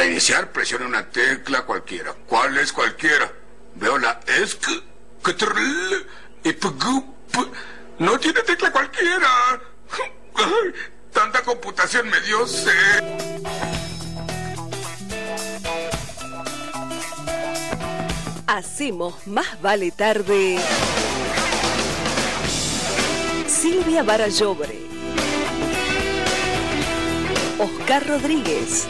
Para iniciar, presione una tecla cualquiera. ¿Cuál es cualquiera? Veo la ESC. No tiene tecla cualquiera. Tanta computación me dio sed. Hacemos más vale tarde. Silvia Barallobre. Oscar Rodríguez.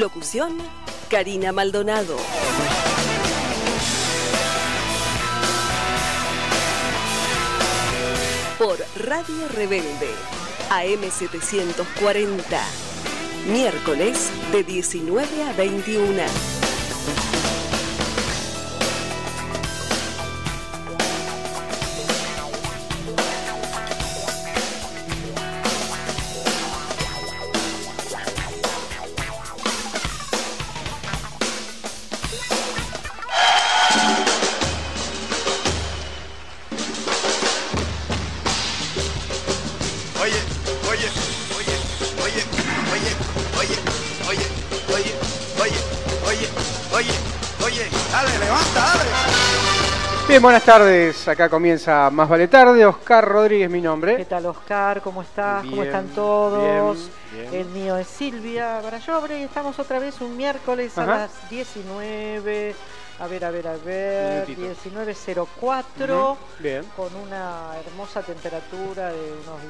Locución, Karina Maldonado. Por Radio Rebelde, AM740. Miércoles de 19 a 21. Bien, buenas tardes. Acá comienza Más Vale Tarde. Oscar Rodríguez, mi ¿Qué nombre. tal Oscar? ¿Cómo estás? ¿Cómo están todos? bien, bien. El mío es Silvia Barallobre y estamos otra vez un miércoles a las 19. A ver, a ver, a ver. Minutito. 19.04 Ujú, Bien. con una hermosa temperatura de unos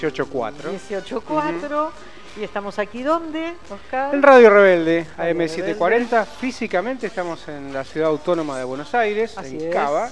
18.4. 18.4. Y estamos aquí, ¿dónde, Oscar? En Radio Rebelde, Radio AM740. Físicamente estamos en la ciudad autónoma de Buenos Aires, Así en es. Cava.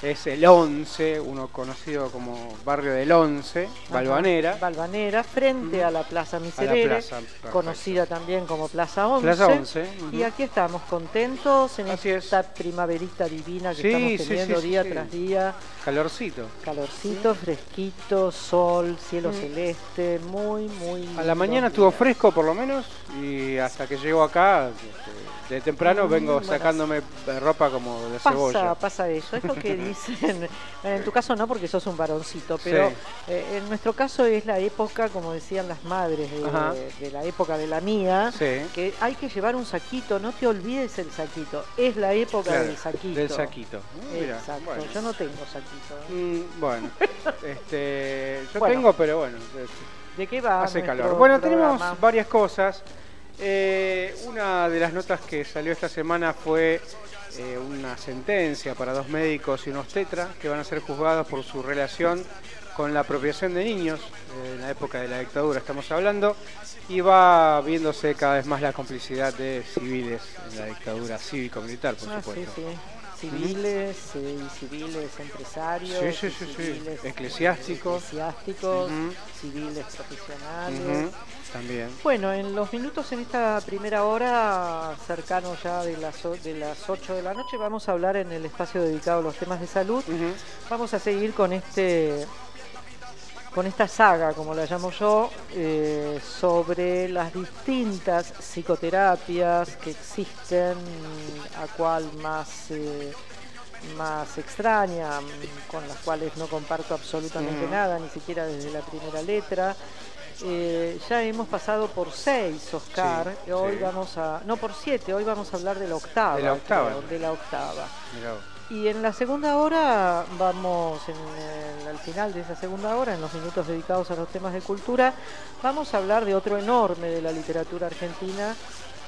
Es el 11, uno conocido como barrio del 11, Ajá. Balvanera. Balvanera, frente a la Plaza la Miserere, plaza. conocida también como Plaza 11. Plaza 11. Y aquí estamos contentos en Así es. esta primaverita divina que Sí, estamos teniendo sí, sí, día tras día. Calorcito. Calorcito, fresquito, sol, cielo Mm. celeste, muy, muy. A la mañana estuvo fresco por lo menos y hasta que llego acá, este, de temprano Mm, vengo bueno. sacándome ropa como de cebolla. Pasa, pasa eso, es lo que dicen. en tu caso no, porque sos un varoncito, pero Sí. eh, en nuestro caso es la época, como decían las madres de, de la época de la mía, Sí. que hay que llevar un saquito, no te olvides el saquito, es la época Claro, del saquito. Del saquito. Ah, mira, Exacto, bueno. yo no tengo saquito. ¿eh? Mm, bueno, este, yo Bueno. tengo, pero bueno, ¿De qué va? hace calor. Bueno, tenemos varias cosas. Eh, una de las notas que salió esta semana fue eh, una sentencia para dos médicos y unos tetra que van a ser juzgados por su relación con la apropiación de niños eh, en la época de la dictadura estamos hablando y va viéndose cada vez más la complicidad de civiles en la dictadura cívico-militar por Ah, sí, supuesto. sí. Civiles civiles empresarios, Sí, sí, y sí, sí. civiles, Eclesiásticos. eclesiásticos, civiles profesionales. También. Bueno, en los minutos en esta primera hora, cercano ya de las, de las 8 de la noche, vamos a hablar en el espacio dedicado a los temas de salud. Vamos a seguir con este con esta saga, como la llamo yo, eh, sobre las distintas psicoterapias que existen, a cual más eh, más extraña, mm, con las cuales no comparto absolutamente Ujú. nada, ni siquiera desde la primera letra. Eh, ya hemos pasado por seis, Oscar. Sí, hoy sí. vamos a. No, por siete. Hoy vamos a hablar de la octava. De la octava. creo, de la octava. Mirá. Y en la segunda hora, vamos, en el- al final de esa segunda hora, en los minutos dedicados a los temas de cultura, vamos a hablar de otro enorme de la literatura argentina,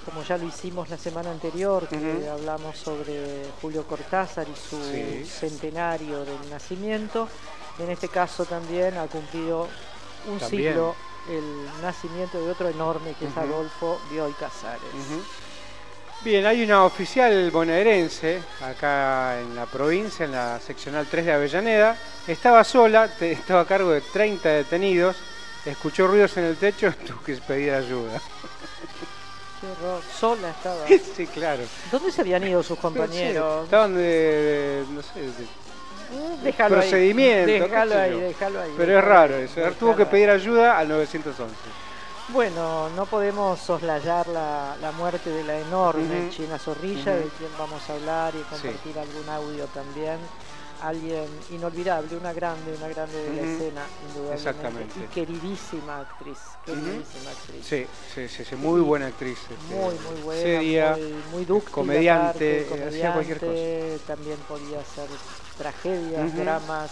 como ya lo hicimos la semana anterior, que hablamos sobre Julio Cortázar y su Sí. centenario del nacimiento. En este caso también ha cumplido un También. siglo el nacimiento de otro enorme que es Ujú. Adolfo Bioy Casares. Bien, hay una oficial bonaerense acá en la provincia, en la seccional 3 de Avellaneda. Estaba sola, te- estaba a cargo de 30 detenidos. Escuchó ruidos en el techo, tuvo que pedir ayuda. Qué horror. Sola estaba. sí, claro. ¿Dónde se habían ido sus compañeros? Estaban de, de- no sé, de- Déjalo procedimiento, ahí. qué Déjalo ahí, déjalo ahí. pero es raro eso. Tuvo que pedir ayuda al 911. Bueno, no podemos soslayar la, la muerte de la enorme. China Zorrilla, de quien vamos a hablar y compartir algún audio también. alguien inolvidable, una grande, una grande de la Ujú. escena, indudablemente. Exactamente. Y queridísima actriz, queridísima actriz. Sí, sí, sí, sí, muy buena actriz. este, Muy, muy buena, seria, muy, muy dúctil, comediante, aparte, eh, hacía cualquier comediante, También podía hacer tragedias, dramas.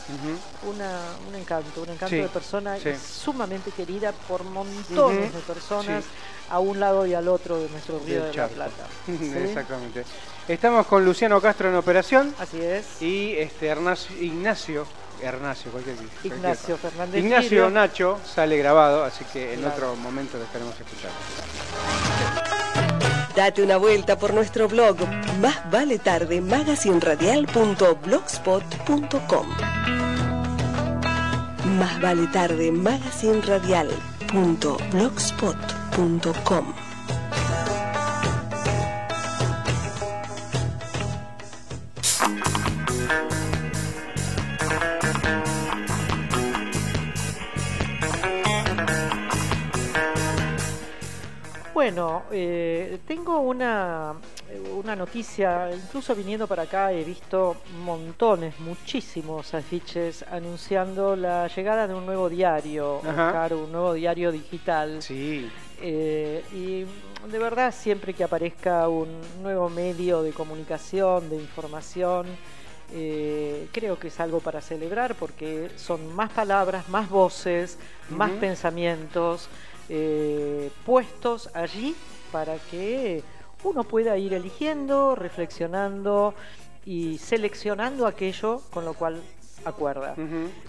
Una, un encanto, un encanto Sí, de persona sí. sumamente querida por montones de personas sí. a un lado y al otro de nuestro río de charco. la Plata. Exactamente. Estamos con Luciano Castro en operación Así es. y este Ignacio, Hernacio, cualquier, cualquier Ignacio cosa. Fernández. Ignacio. Nacho sale grabado, así que en Claro. otro momento lo estaremos escuchando. Date una vuelta por nuestro blog Más vale tarde magazinradial.blogspot.com Más vale tarde magazinradial.blogspot.com Bueno, eh, tengo una, una noticia, incluso viniendo para acá he visto montones, muchísimos afiches anunciando la llegada de un nuevo diario. Oscar, un nuevo diario digital. Sí, Eh, y de verdad siempre que aparezca un nuevo medio de comunicación, de información, eh, creo que es algo para celebrar porque son más palabras, más voces, más pensamientos eh, puestos allí para que uno pueda ir eligiendo, reflexionando y seleccionando aquello con lo cual acuerda.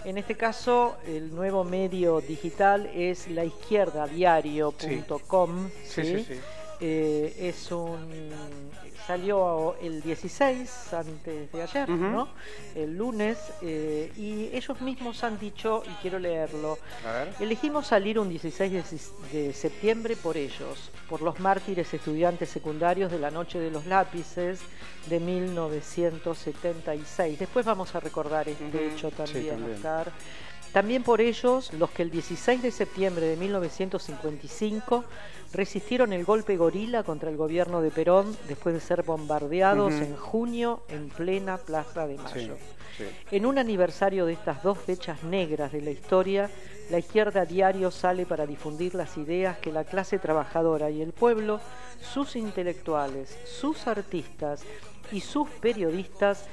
En este caso, el nuevo medio digital es laizquierdadiario.com. sí, sí, sí. Eh, es un salió el 16 antes de ayer. ¿no? El lunes eh, y ellos mismos han dicho y quiero leerlo. A ver. Elegimos salir un 16 de, de septiembre por ellos, por los mártires estudiantes secundarios de la Noche de los Lápices de 1976. Después vamos a recordar este hecho sí, también, también. Oscar. También por ellos, los que el 16 de septiembre de 1955 resistieron el golpe gorila contra el gobierno de Perón después de ser bombardeados en junio en plena Plaza de Sí, Mayo. sí. En un aniversario de estas dos fechas negras de la historia, la izquierda diario sale para difundir las ideas que la clase trabajadora y el pueblo, sus intelectuales, sus artistas y sus periodistas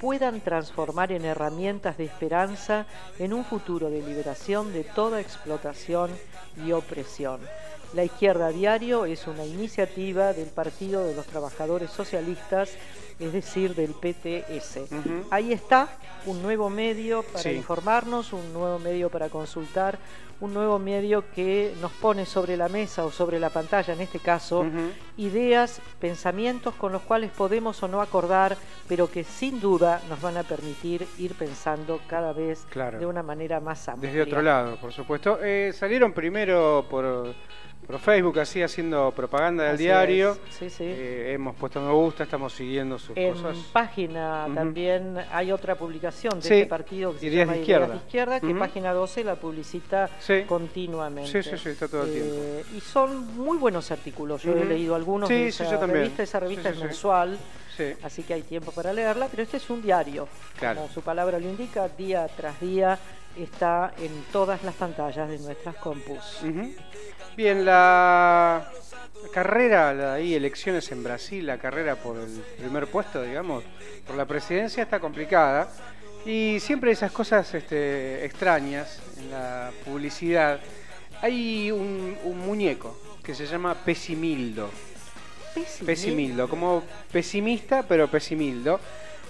puedan transformar en herramientas de esperanza en un futuro de liberación de toda explotación y opresión. La Izquierda Diario es una iniciativa del Partido de los Trabajadores Socialistas, es decir, del PTS. Ahí está un nuevo medio para Sí. informarnos, un nuevo medio para consultar, un nuevo medio que nos pone sobre la mesa o sobre la pantalla, en este caso, ideas, pensamientos con los cuales podemos o no acordar, pero que sin duda nos van a permitir ir pensando cada vez Claro. de una manera más amplia. Desde otro lado, por supuesto. Eh, salieron primero por, por Facebook, así haciendo propaganda del Así diario. Sí, sí. Eh, hemos puesto me gusta, estamos siguiendo sus En cosas. página Ujú. también hay otra publicación de Sí, este partido que se Ideas llama de Izquierda. Ideas de Izquierda, que Ujú. página 12 la publicita Sí. continuamente. Sí, sí, sí, está todo el Eh, Y son muy buenos artículos. Yo he Ujú. leído algunos Sí, de sí, esa yo también. revista. Esa revista Sí, sí, es sí. mensual, Sí. así que hay tiempo para leerla, pero este es un diario. Claro. Como su palabra lo indica, día tras día está en todas las pantallas de nuestras compus. Bien, la carrera, la, elecciones en Brasil, la carrera por el primer puesto, digamos, por la presidencia está complicada. Y siempre esas cosas este, extrañas en la publicidad. Hay un, un muñeco que se llama Pesimildo. Pesimildo. Pesimildo, como pesimista, pero pesimildo.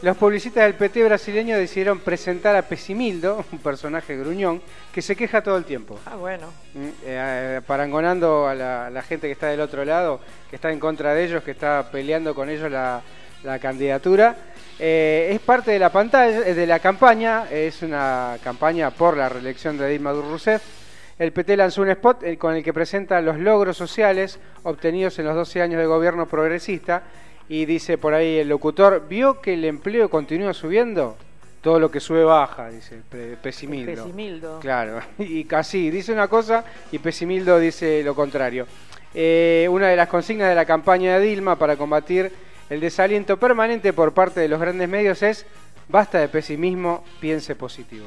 Los publicistas del PT brasileño decidieron presentar a Pesimildo, un personaje gruñón, que se queja todo el tiempo. Ah, bueno. Mm, eh, parangonando a la, la gente que está del otro lado, que está en contra de ellos, que está peleando con ellos la, la candidatura. Eh, es parte de la pantalla, eh, de la campaña, es una campaña por la reelección de Dilma Rousseff. El PT lanzó un spot eh, con el que presenta los logros sociales obtenidos en los 12 años de gobierno progresista y dice por ahí el locutor, ¿vio que el empleo continúa subiendo? Todo lo que sube baja, dice el pesimildo. Pesimildo. Claro, y casi dice una cosa y Pesimildo dice lo contrario. Eh, una de las consignas de la campaña de Dilma para combatir el desaliento permanente por parte de los grandes medios es Basta de pesimismo, piense positivo.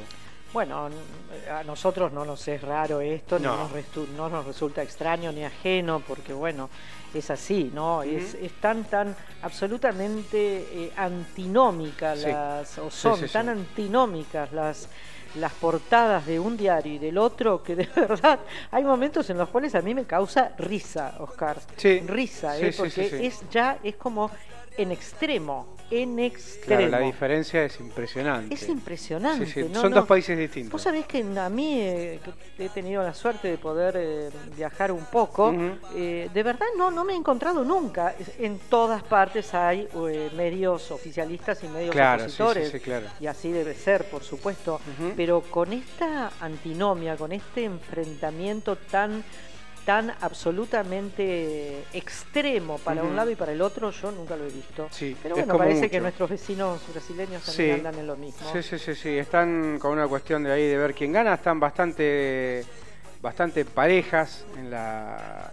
Bueno, a nosotros no nos es raro esto, No. no, nos no nos resulta extraño ni ajeno, porque bueno, es así, ¿no? es, es tan, tan absolutamente eh, antinómicas Sí. las, o son sí, sí. tan antinómicas las las portadas de un diario y del otro que de verdad hay momentos en los cuales a mí me causa risa, Oscar. Sí. Risa, ¿eh? sí, porque sí. es ya es como en extremo, en Claro, extremo. la diferencia es impresionante. Es impresionante. Sí, sí, ¿no? Son no. dos países distintos. Vos sabés que a mí eh, que he tenido la suerte de poder eh, viajar un poco, eh, de verdad no, no me he encontrado nunca. En todas partes hay medios oficialistas y medios Claro, sí, opositores. sí, sí, claro. Y así debe ser, por supuesto. Pero con esta antinomia, con este enfrentamiento tan tan absolutamente extremo para un lado y para el otro, yo nunca lo he visto. Sí, Pero bueno, parece mucho. que nuestros vecinos brasileños Sí. también andan en lo mismo. Sí, sí, sí, sí. Están con una cuestión de ahí de ver quién gana. Están bastante, bastante parejas en, la,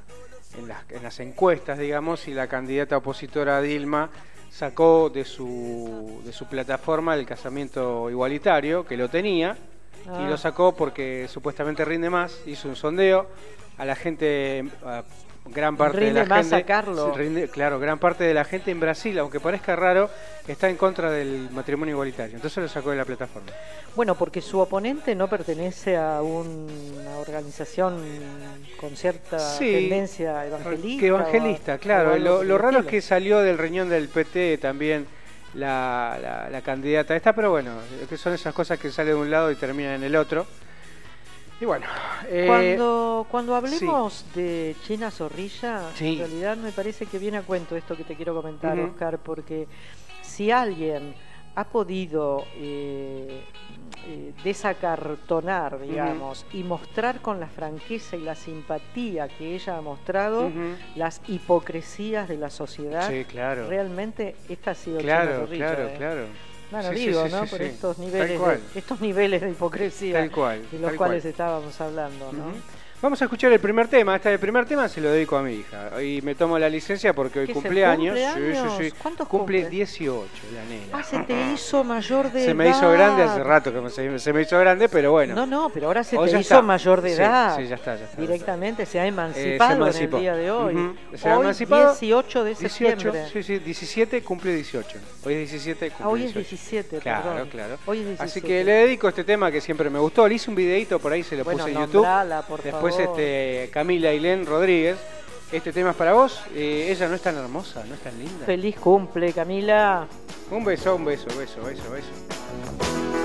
en, las, en las encuestas, digamos, y la candidata opositora Dilma sacó de su, de su plataforma el casamiento igualitario, que lo tenía, Ah. y lo sacó porque supuestamente rinde más. Hizo un sondeo a la gente, a gran parte Rinde de la más gente. sacarlo. Rinde- claro, gran parte de la gente en Brasil, aunque parezca raro, está en contra del matrimonio igualitario. Entonces lo sacó de la plataforma. Bueno, porque su oponente no pertenece a una organización con cierta Sí, tendencia evangelista. Que evangelista, o- claro. Lo, lo raro es que salió del riñón del PT también la, la- la candidata esta, pero bueno, que son esas cosas que salen de un lado y terminan en el otro. Y bueno, eh, Cuando, cuando hablemos de China Zorrilla, Sí. en realidad me parece que viene a cuento esto que te quiero comentar. Oscar, porque si alguien ha podido eh, eh, desacartonar, digamos, y mostrar con la franqueza y la simpatía que ella ha mostrado las hipocresías de la sociedad, sí, claro. realmente esta ha sido Claro, Zorrilla. claro, ¿eh? claro. Bueno, Sí, digo, sí, ¿no? sí, Por estos niveles, de, estos niveles de hipocresía Tal cual, de los cuales cual. estábamos hablando, ¿no? Ujú. Vamos a escuchar el primer tema. Este el primer tema se lo dedico a mi hija. Y me tomo la licencia porque hoy ¿Qué es cumpleaños. cumpleaños? Sí, sí, sí. ¿Cuántos cumple cumple? 18 la nena. Ah, se te hizo mayor de Se edad. me hizo grande hace rato que me- se, se me hizo grande, pero bueno. No, no, pero ahora se O te hizo está. mayor de edad. sí, ya está, ya está, Directamente se ha Eh, emancipado se en el día de hoy. Ujú. Se ha hoy, emancipado. 18 de 18, septiembre. sí, sí, 17 cumple 18. Hoy es 17 cumple Ah, hoy es 18. 17, Claro, perdón. claro. Hoy es 17. Así que le dedico este tema que siempre me gustó. Le hice un videito por ahí, se lo Bueno, puse en YouTube. por Después favor. este Camila Ailén Rodríguez. Este tema es para vos. Eh, ella no es tan hermosa, no es tan linda. Feliz cumple, Camila. Un beso, un beso, beso, beso, beso.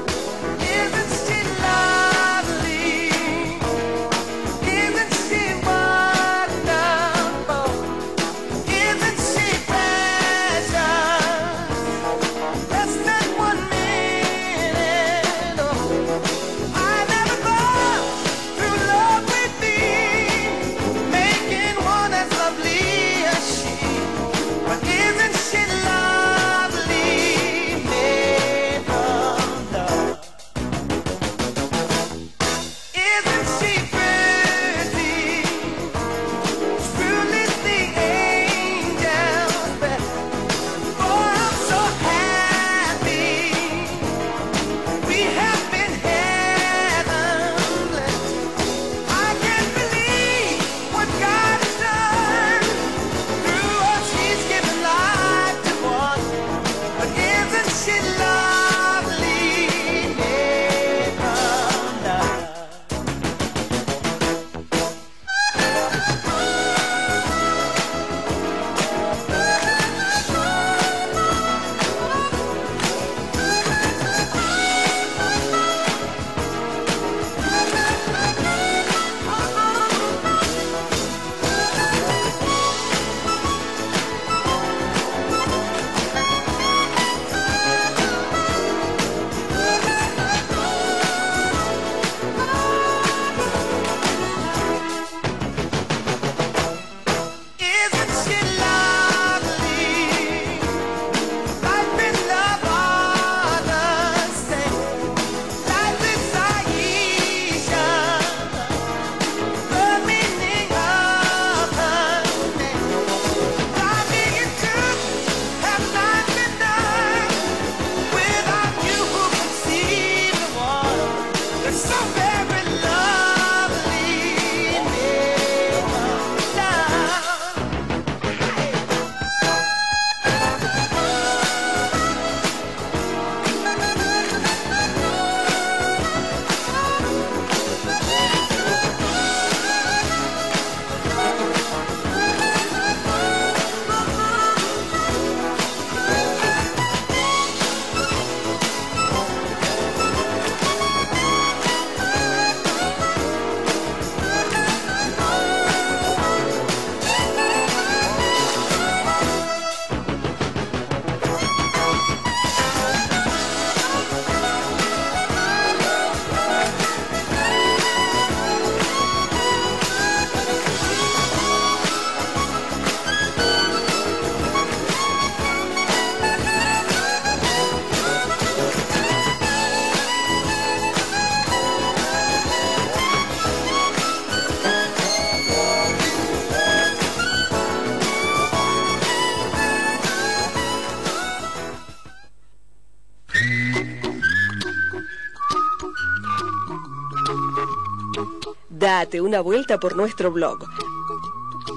Date una vuelta por nuestro blog.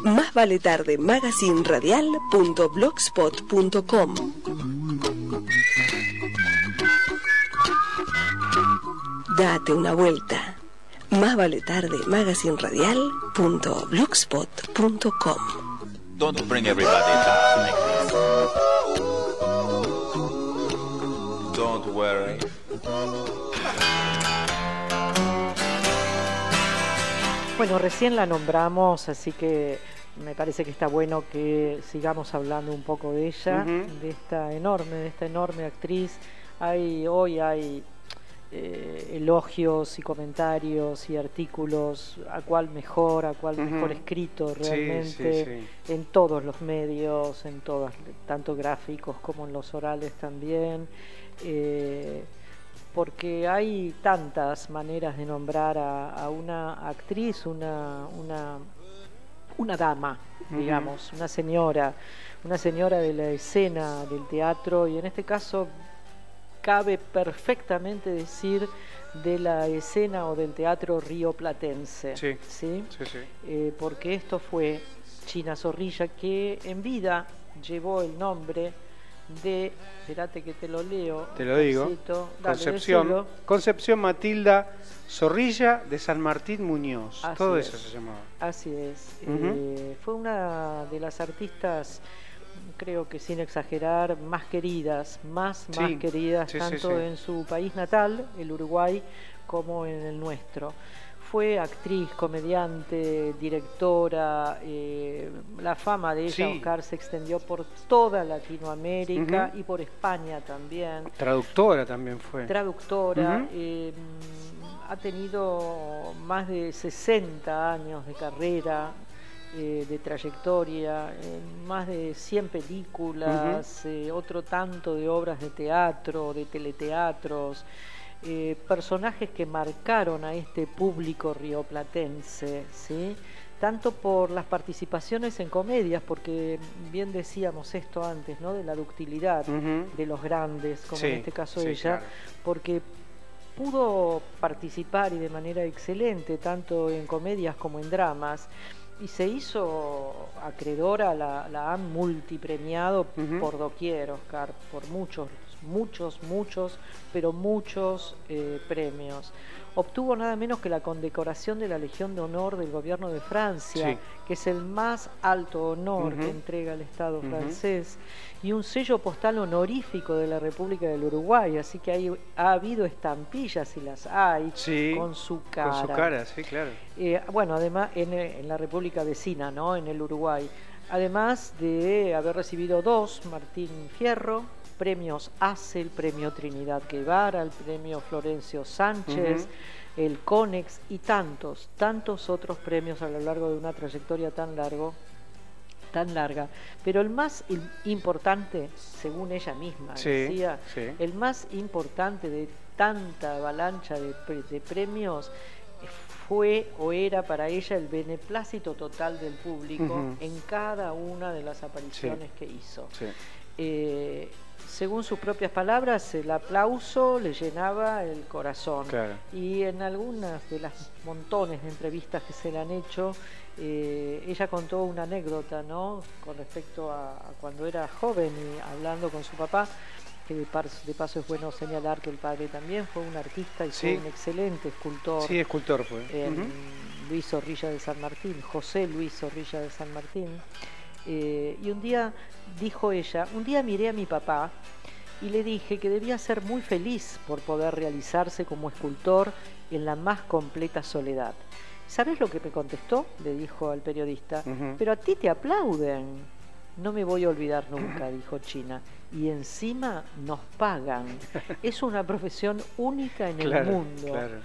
Más vale tarde magazinradial.blogspot.com. Date una vuelta. Más vale tarde magazinradial.blogspot.com. Don't bring everybody down. Bueno, recién la nombramos, así que me parece que está bueno que sigamos hablando un poco de ella, de esta enorme, de esta enorme actriz. Hay, hoy hay eh, elogios y comentarios y artículos a cuál mejor, a cuál mejor escrito Sí, realmente sí, en todos los medios, en todas, tanto gráficos como en los orales también. eh, porque hay tantas maneras de nombrar a, a una actriz, una, una, una dama, digamos, una señora, una señora de la escena del teatro y en este caso cabe perfectamente decir de la escena o del teatro rioplatense. Sí. ¿sí? Sí, sí. Eh, porque esto fue China Zorrilla que en vida llevó el nombre de, espérate que te lo leo, Te lo digo. Dale, Concepción, decilo. Concepción Matilda Zorrilla de San Martín Muñoz. Así Todo es. eso se llamaba. Así es. Eh, fue una de las artistas, creo que sin exagerar, más queridas, más, Sí, más queridas, sí, tanto sí. en su país natal, el Uruguay, como en el nuestro. Fue actriz, comediante, directora, eh, la fama de ella, Sí. Oscar, se extendió por toda Latinoamérica y por España también Traductora también fue. traductora, eh, ha tenido más de 60 años de carrera, eh, de trayectoria, más de 100 películas, eh, otro tanto de obras de teatro, de teleteatros, eh, personajes que marcaron a este público rioplatense, ¿sí? tanto por las participaciones en comedias, porque bien decíamos esto antes, ¿no? de la ductilidad de los grandes, como Sí, en este caso sí, ella, claro. porque pudo participar y de manera excelente tanto en comedias como en dramas y se hizo acreedora, la, la han multipremiado Ujú. por doquier, Oscar, por muchos, muchos, muchos, pero muchos eh, premios. Obtuvo nada menos que la condecoración de la Legión de Honor del Gobierno de Francia, Sí. que es el más alto honor que entrega el Estado francés, y un sello postal honorífico de la República del Uruguay, así que hay, ha habido estampillas y las hay Sí, con su cara. Con su cara, sí, claro. Eh, bueno, además en, eh, en la República vecina, ¿no? En el Uruguay. Además de haber recibido dos Martín Fierro, premios ACE, el premio Trinidad Guevara, el premio Florencio Sánchez, el CONEX y tantos, tantos otros premios a lo largo de una trayectoria tan largo tan larga, pero el más im- importante, según ella misma Sí, decía, sí. el más importante de tanta avalancha de, pre- de premios fue o era para ella el beneplácito total del público en cada una de las apariciones que hizo. Sí. Eh, según sus propias palabras, el aplauso le llenaba el corazón. Claro. Y en algunas de las montones de entrevistas que se le han hecho, eh, ella contó una anécdota, ¿no? Con respecto a, a cuando era joven y hablando con su papá, que de, par- de paso es bueno señalar que el padre también fue un artista y Sí. fue un excelente escultor. Sí, escultor fue. Luis Zorrilla de San Martín, José Luis Zorrilla de San Martín. Eh, y un día, dijo ella, un día miré a mi papá y le dije que debía ser muy feliz por poder realizarse como escultor en la más completa soledad. ¿Sabes lo que me contestó? Le dijo al periodista. Pero a ti te aplauden. No me voy a olvidar nunca, dijo China. Y encima nos pagan. Es una profesión única en Claro, el mundo. claro.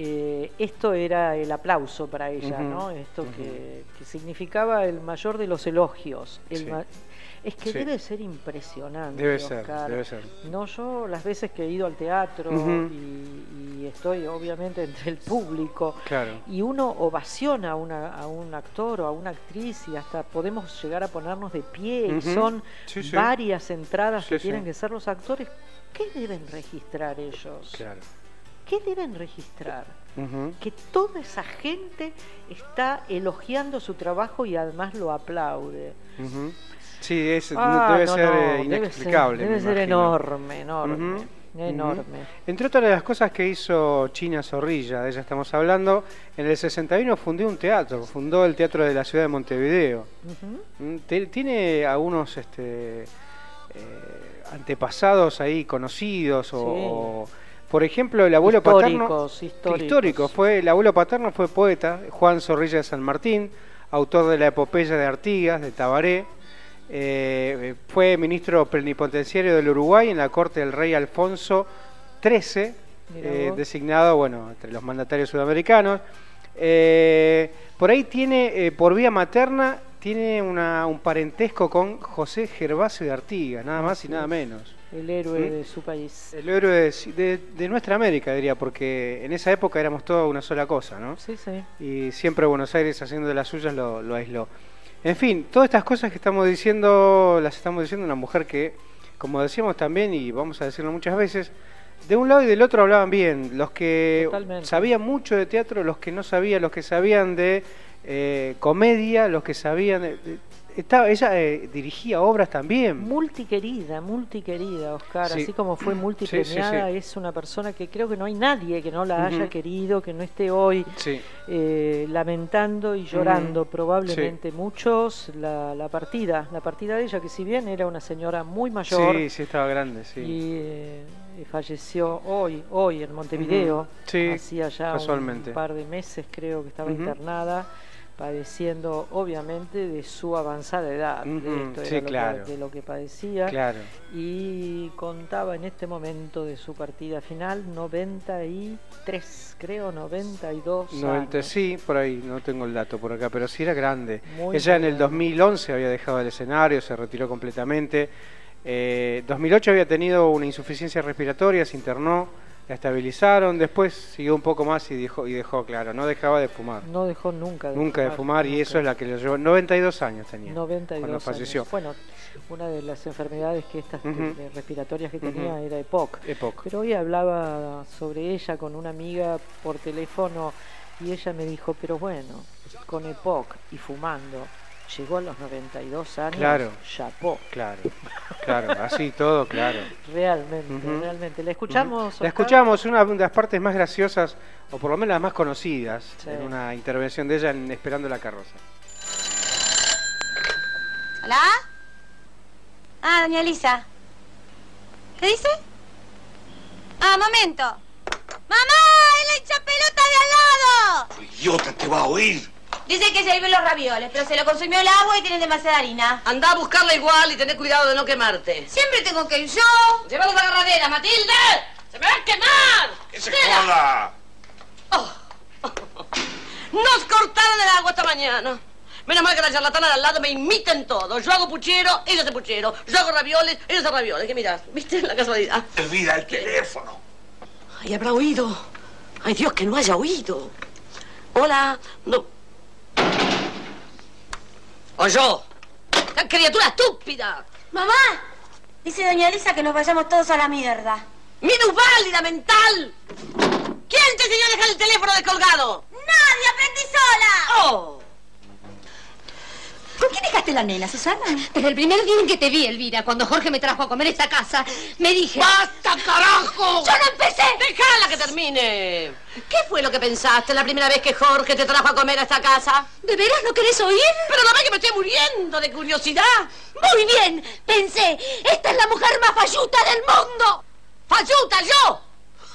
Eh, esto era el aplauso para ella, ¿no? Esto que, que significaba el mayor de los elogios. El Sí. ma- Es que Sí. debe ser impresionante. Debe ser, Oscar. debe ser. No, yo las veces que he ido al teatro y, y estoy obviamente entre el público Claro. y uno ovaciona a, una- a un actor o a una actriz y hasta podemos llegar a ponernos de pie y son Sí, sí. varias entradas que tienen que ser los actores. ¿Qué deben registrar ellos? Claro. ¿Qué deben registrar? Que toda esa gente está elogiando su trabajo y además lo aplaude. Sí, es, Ah, debe no, ser no, eh, debe ser- inexplicable. Debe ser, enorme, enorme, enorme. Entre otras de las cosas que hizo China Zorrilla, de ella estamos hablando, en el 61 fundó un teatro, fundó el Teatro de la Ciudad de Montevideo. Mm, Tiene algunos este, eh, antepasados ahí conocidos o, Sí. Por ejemplo, el abuelo paterno Históricos, histórico fue el abuelo paterno fue poeta Juan Zorrilla de San Martín, autor de la epopeya de Artigas de Tabaré. eh, fue ministro plenipotenciario del Uruguay en la corte del rey Alfonso XIII, eh, designado bueno entre los mandatarios sudamericanos. Eh, por ahí tiene, eh, por vía materna, tiene una- un parentesco con José Gervasio de Artigas, nada más y nada menos. El héroe ¿Mm? de su país. El héroe de, de- de nuestra América, diría, porque en esa época éramos toda una sola cosa, ¿no? Sí, sí. Y siempre Buenos Aires haciendo de las suyas lo, lo aisló. En fin, todas estas cosas que estamos diciendo, las estamos diciendo una mujer que, como decíamos también, y vamos a decirlo muchas veces, de un lado y del otro hablaban bien. Los que Totalmente. sabían mucho de teatro, los que no sabían, los que sabían de eh, comedia, los que sabían... de- de- estaba, ella eh, dirigía obras también. Multiquerida, multiquerida, Oscar. Sí. Así como fue multipremiada, Sí, es una persona que creo que no hay nadie que no la haya querido, que no esté hoy eh, lamentando y llorando. Probablemente muchos la, la partida, la partida de ella, que si bien era una señora muy mayor Sí, sí, estaba grande, sí. y eh, falleció hoy, hoy en Montevideo. Sí, hacía ya casualmente. un par de meses creo que estaba internada padeciendo obviamente de su avanzada edad de Ujú, esto sí, era lo que- claro. de lo que padecía Claro. y contaba en este momento de su partida final 93 creo 92 90, años. sí, por ahí, no tengo el dato por acá, pero sí era grande. Muy Ella en el grande. 2011 había dejado el escenario, se retiró completamente. Eh, 2008 había tenido una insuficiencia respiratoria, se internó, la estabilizaron, después siguió un poco más y dejó, y dejó claro, no dejaba de fumar. no dejó nunca de Nunca de fumar y eso es la que le llevó. 92 años tenía 92 cuando falleció. años. Bueno, una de las enfermedades que estas respiratorias que tenía era EPOC. Época. Pero hoy hablaba sobre ella con una amiga por teléfono y ella me dijo, pero bueno, con EPOC y fumando, llegó a los 92 años, Claro. chapó. Claro, claro, así todo, claro. Realmente, realmente. ¿La escuchamos? La Oscar? escuchamos, una de las partes más graciosas, o por lo menos las más conocidas, Sí. en una intervención de ella en Esperando la carroza. ¿Hola? Ah, doña Elisa. ¿Qué dice? Ah, momento. ¡Mamá! ¡Es la hincha pelota de al lado! Idiota, te va a oír. Dice que se hirvió los ravioles, pero se lo consumió el agua y tienen demasiada harina. Anda a buscarla igual y tener cuidado de no quemarte. Siempre tengo que ir yo. ¡Llévalo a la agarradera, Matilde! ¡Se me va a quemar! ¡Que se ¡Tela! joda! Nos cortaron el agua esta mañana. Menos mal que la charlatana de al lado me imiten todo. Yo hago puchero, ellos hacen puchero. Yo hago ravioles, ellos hacen ravioles. ¿Qué miras? ¿Viste la casualidad? Olvida el teléfono. Ay, habrá oído. Ay, Dios, que no haya oído. Hola. No. O yo. ¡Qué criatura estúpida! Mamá, dice doña Elisa que nos vayamos todos a la mierda. ¡Minusválida mental! ¿Quién te enseñó a dejar el teléfono descolgado? ¡Nadie! ¡Aprendí sola! ¡Oh! ¿Con quién dejaste la nena, Susana? Desde el primer día en que te vi, Elvira, cuando Jorge me trajo a comer esta casa, me dije... ¡Basta, carajo! ¡Yo no empecé! ¡Déjala que termine! ¿Qué fue lo que pensaste la primera vez que Jorge te trajo a comer a esta casa? ¿De veras no querés oír? Pero no ve que me estoy muriendo de curiosidad. Muy bien, pensé, esta es la mujer más falluta del mundo. ¡Falluta, yo!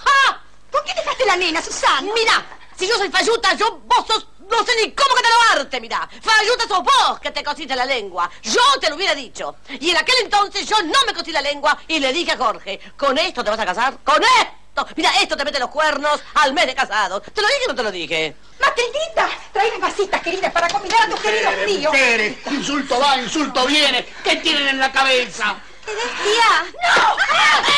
¡Ja! ¿Con quién dejaste la nena, Susana? Mira, si yo soy falluta, yo, vos sos, no sé ni cómo que te lavarte, mira. Falluta sos vos que te cosiste la lengua. Yo te lo hubiera dicho. Y en aquel entonces yo no me cosí la lengua y le dije a Jorge, ¿con esto te vas a casar? ¡Con esto! Mira, esto te mete los cuernos al mes de casado. ¿Te lo dije o no te lo dije? Matildita, trae las vasitas, querida, para convidar a tus queridos tíos. Mujeres, insulto va, insulto viene. ¿Qué tienen en la cabeza? Tía, ¡No!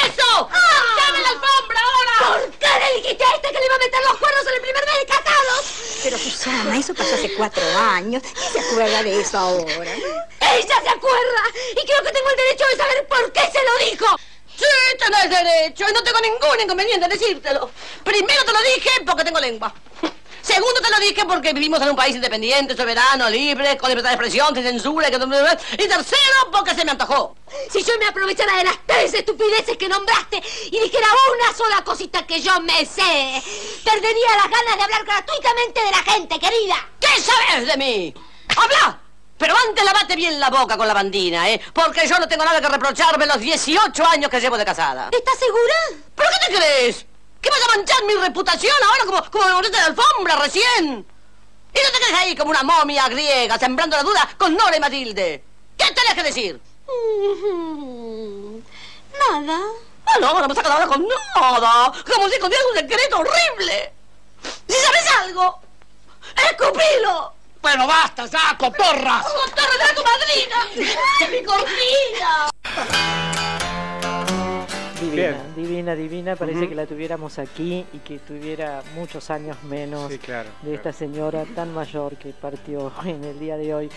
¡Eso! ¡Dame la alfombra ahora! ¿Por qué le dijiste a este que le iba a meter los cuernos en el primer mes de casados? Pero Susana, eso pasó hace cuatro años. ¿Quién se acuerda de eso ahora? Ella se acuerda y creo que tengo el derecho de saber por qué se lo dijo. Sí, tenés derecho y no tengo ningún inconveniente en decírtelo. Primero te lo dije porque tengo lengua. Segundo te lo dije porque vivimos en un país independiente, soberano, libre, con libertad de expresión, sin censura. que- Y tercero porque se me antojó. Si yo me aprovechara de las tres estupideces que nombraste y dijera una sola cosita que yo me sé, perdería las ganas de hablar gratuitamente de la gente, querida. ¿Qué sabes de mí? ¡Habla! Pero antes lavate bien la boca con la bandina, ¿eh? Porque yo no tengo nada que reprocharme los 18 años que llevo de casada. ¿Estás segura? ¿Pero qué te crees? ¿Que vas a manchar mi reputación ahora como, como me montaste de alfombra recién? Y no te quedes ahí como una momia griega sembrando la duda con Nora y Matilde. ¿Qué tenés que decir? Mm, Nada. Ah, no, no me sacas ahora con nada. Como si escondieras un secreto horrible. Si sabes algo, escupilo. Bueno, basta, ya, cotorra. ¡Cotorra de tu madrina! ¡Ay, mi cortina! Divina, divina, divina. Parece que la tuviéramos aquí y que tuviera muchos años menos Sí, claro, de esta señora tan mayor que partió en el día de hoy.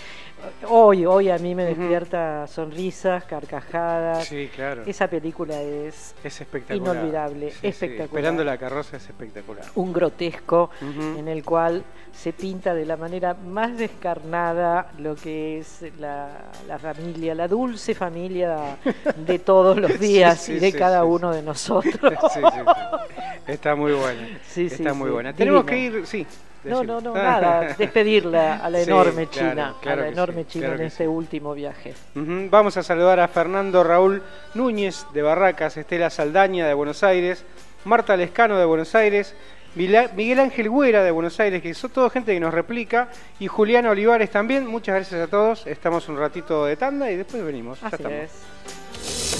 Hoy, hoy a mí me despierta sonrisas, carcajadas. Sí, claro. Esa película es Es espectacular. inolvidable, Sí, sí, espectacular. Esperando la carroza es espectacular. un grotesco en el cual se pinta de la manera más descarnada lo que es la, la familia, la dulce familia de todos los días Sí, y de sí, cada uno de nosotros. Sí, sí, sí. Está muy buena. Sí, sí, Está muy buena. Tenemos que ir, sí. No, no, no, nada, despedirla a la enorme China, claro a la enorme China claro en este último viaje. Vamos a saludar a Fernando Raúl Núñez de Barracas, Estela Saldaña de Buenos Aires, Marta Lescano de Buenos Aires, Miguel Ángel Güera de Buenos Aires, que son toda gente que nos replica, y Juliana Olivares también. Muchas gracias a todos. Estamos un ratito de tanda y después venimos. Ya Así estamos. es.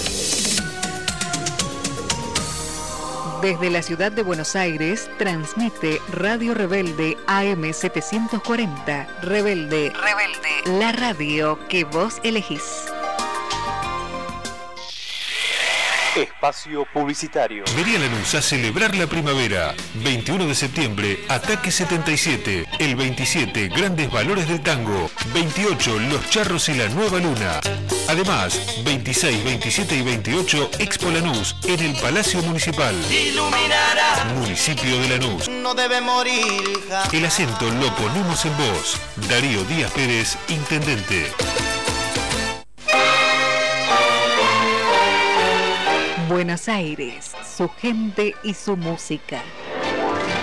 Desde la ciudad de Buenos Aires, transmite Radio Rebelde AM 740. Rebelde. Rebelde. La radio que vos elegís. Espacio publicitario. Vení a Lanús a celebrar la primavera. 21 de septiembre, Ataque 77. El 27, Grandes Valores del Tango. 28, Los Charros y la Nueva Luna. Además, 26, 27 y 28, Expo Lanús, en el Palacio Municipal. Iluminará, Municipio de Lanús. no debe morir. El acento lo ponemos en voz. Darío Díaz Pérez, Intendente. Buenos Aires, su gente y su música.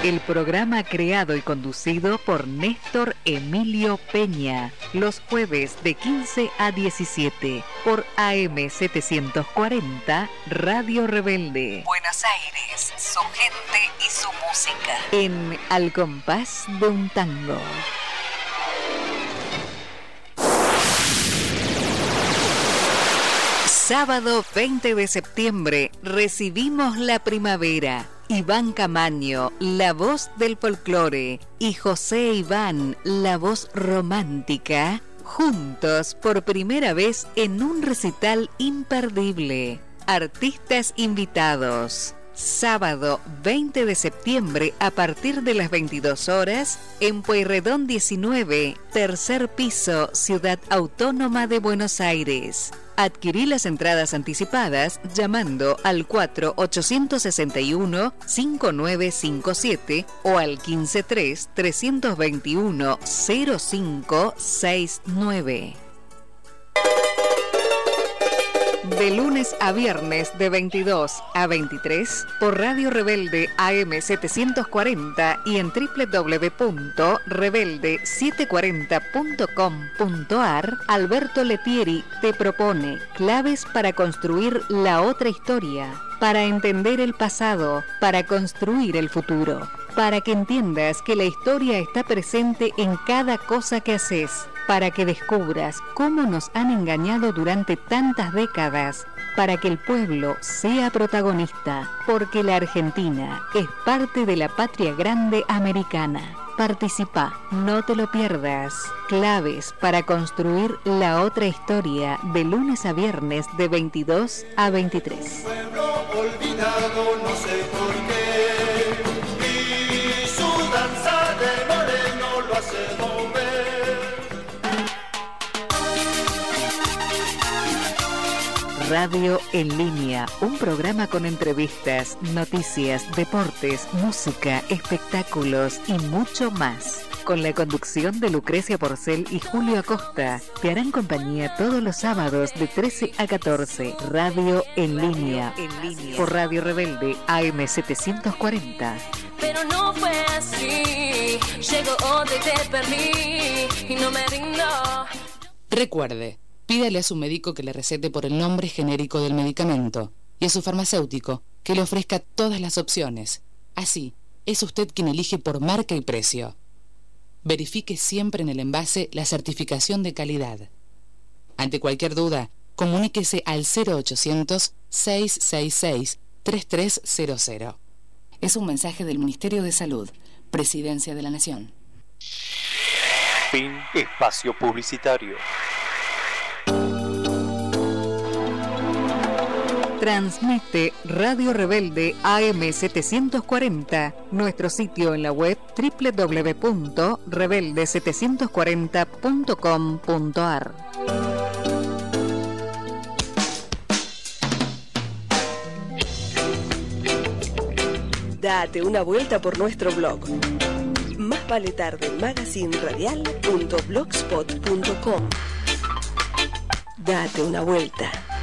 El programa creado y conducido por Néstor Emilio Peña, los jueves de 15 a 17 por AM 740 Radio Rebelde. Buenos Aires, su gente y su música. En Al compás de un tango. Sábado 20 de septiembre recibimos la primavera. Iván Camaño, la voz del folclore, y José Iván, la voz romántica, juntos por primera vez en un recital imperdible. Artistas invitados. Sábado 20 de septiembre a partir de las 22 horas en Pueyrredón 19, tercer piso, Ciudad Autónoma de Buenos Aires. Adquirí las entradas anticipadas llamando al 4861-5957 o al 153-321-0569. De lunes a viernes de 22 a 23 por Radio Rebelde AM 740 y en www.rebelde740.com.ar, Alberto Letieri te propone claves para construir la otra historia, para entender el pasado, para construir el futuro, para que entiendas que la historia está presente en cada cosa que haces para que descubras cómo nos han engañado durante tantas décadas, para que el pueblo sea protagonista, porque la Argentina es parte de la patria grande americana. Participa, no te lo pierdas. Claves para construir la otra historia de lunes a viernes de 22 a 23. olvidado no sé por qué. Radio en línea, un programa con entrevistas, noticias, deportes, música, espectáculos y mucho más. Con la conducción de Lucrecia Porcel y Julio Acosta, te harán compañía todos los sábados de 13 a 14. Radio en línea, por Radio Rebelde AM740. Pero no fue así. Llegó donde te perdí y no me rindo. Recuerde, pídale a su médico que le recete por el nombre genérico del medicamento y a su farmacéutico que le ofrezca todas las opciones. Así, es usted quien elige por marca y precio. Verifique siempre en el envase la certificación de calidad. Ante cualquier duda, comuníquese al 0800 666 3300. Es un mensaje del Ministerio de Salud, Presidencia de la Nación. Fin espacio publicitario. Transmite Radio Rebelde AM740, nuestro sitio en la web www.rebelde740.com.ar. Date una vuelta por nuestro blog. Más vale tarde magazine radial.blogspot.com. Date una vuelta.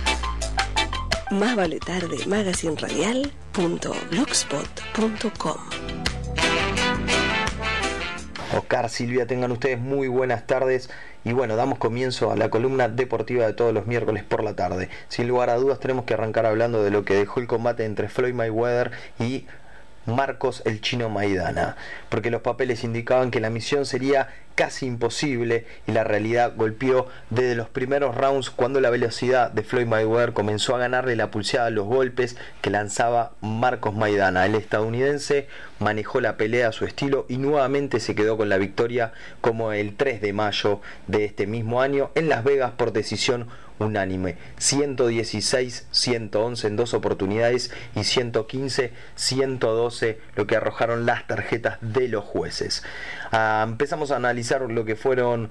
Más vale tarde magazine radial.blogspot.com. Oscar, Silvia, tengan ustedes muy buenas tardes. Y bueno, damos comienzo a la columna deportiva de todos los miércoles por la tarde. Sin lugar a dudas, tenemos que arrancar hablando de lo que dejó el combate entre Floyd Mayweather y Marcos el chino Maidana, porque los papeles indicaban que la misión sería casi imposible y la realidad golpeó desde los primeros rounds cuando la velocidad de Floyd Mayweather comenzó a ganarle la pulseada a los golpes que lanzaba Marcos Maidana. El estadounidense manejó la pelea a su estilo y nuevamente se quedó con la victoria como el 3 de mayo de este mismo año en Las Vegas por decisión unánime. 116, 111 en dos oportunidades y 115, 112 lo que arrojaron las tarjetas de los jueces. Ah, empezamos a analizar lo que fueron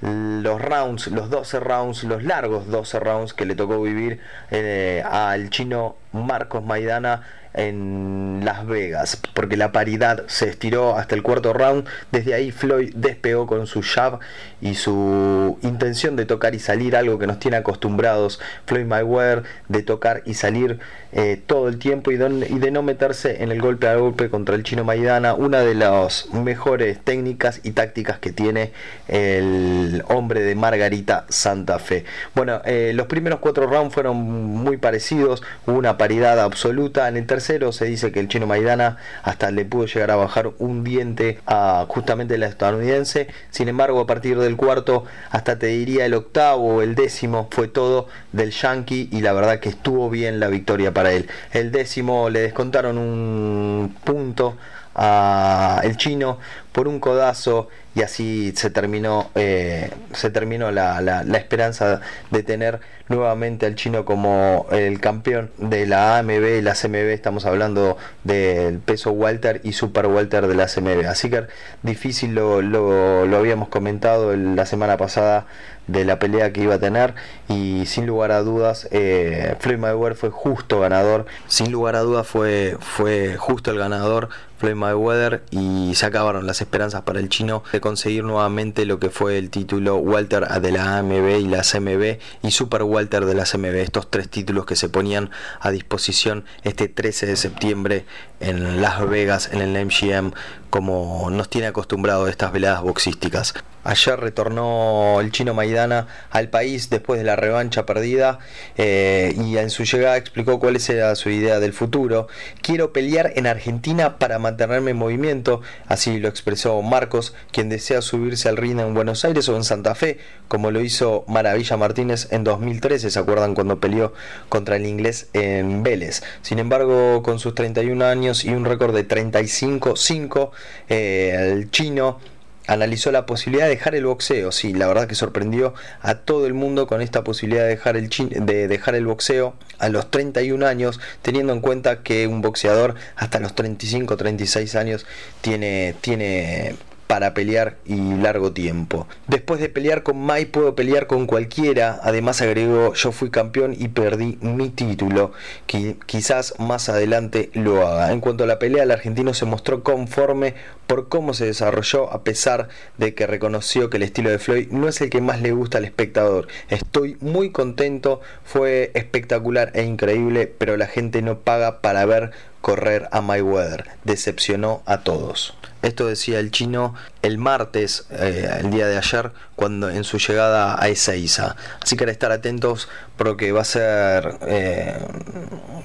los rounds, los 12 rounds, los largos 12 rounds que le tocó vivir eh, al chino Marcos Maidana en Las Vegas, porque la paridad se estiró hasta el cuarto round. Desde ahí Floyd despegó con su jab y su intención de tocar y salir, algo que nos tiene acostumbrados Floyd Mayweather, de tocar y salir eh, todo el tiempo y, de no meterse en el golpe a golpe contra el chino Maidana, una de las mejores técnicas y tácticas que tiene el hombre de Margarita Santa Fe. Bueno, eh, los primeros cuatro rounds fueron muy parecidos, hubo una paridad absoluta. En el se dice que el chino Maidana hasta le pudo llegar a bajar un diente a justamente la estadounidense. Sin embargo, a partir del cuarto, hasta te diría el octavo o el décimo, fue todo del Yankee y la verdad que estuvo bien la victoria para él. El décimo le descontaron un punto a el chino por un codazo y así se terminó eh, se terminó la, la, la, esperanza de tener nuevamente al chino como el campeón de la AMB y la CMB estamos hablando del peso Walter y Super Walter de la CMB así que difícil lo, lo, lo habíamos comentado la semana pasada de la pelea que iba a tener y sin lugar a dudas eh, Floyd Mayweather fue justo ganador. Sin lugar a dudas fue, fue justo el ganador Floyd Mayweather y se acabaron las esperanzas para el chino de conseguir nuevamente lo que fue el título Walter de la AMB y la CMB y Super Walter de la CMB estos tres títulos que se ponían a disposición este 13 de septiembre en Las Vegas en el MGM como nos tiene acostumbrado estas veladas boxísticas Ayer retornó el chino Maidana al país después de la revancha perdida eh, y en su llegada explicó cuál era su idea del futuro. Quiero pelear en Argentina para mantenerme en movimiento, así lo expresó Marcos, quien desea subirse al ring en Buenos Aires o en Santa Fe, como lo hizo Maravilla Martínez en 2013, ¿se acuerdan cuando peleó contra el inglés en Vélez? Sin embargo, con sus 31 años y un récord de 35-5, eh, el chino analizó la posibilidad de dejar el boxeo. Sí, la verdad que sorprendió a todo el mundo con esta posibilidad de dejar el, de dejar el boxeo a los 31 años, teniendo en cuenta que un boxeador hasta los 35, 36 años tiene, tiene para pelear y largo tiempo. Después de pelear con Mai puedo pelear con cualquiera. Además agregó yo fui campeón y perdí mi título. Qui- quizás más adelante lo haga. En cuanto a la pelea, el argentino se mostró conforme por cómo se desarrolló a pesar de que reconoció que el estilo de Floyd no es el que más le gusta al espectador. Estoy muy contento, fue espectacular e increíble, pero la gente no paga para ver correr a Mayweather. Decepcionó a todos. Esto decía el chino el martes, eh, el día de ayer, cuando en su llegada a Ezeiza. Así que para estar atentos porque va a ser eh,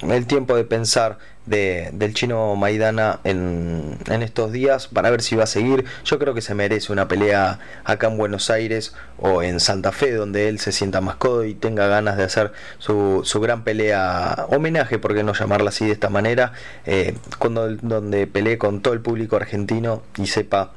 el tiempo de pensar de- del chino Maidana en, en estos días para ver si va a seguir. Yo creo que se merece una pelea acá en Buenos Aires o en Santa Fe, donde él se sienta más cómodo y tenga ganas de hacer su, su gran pelea, homenaje, por qué no llamarla así de esta manera, eh, cuando, donde pelee con todo el público argentino y sepa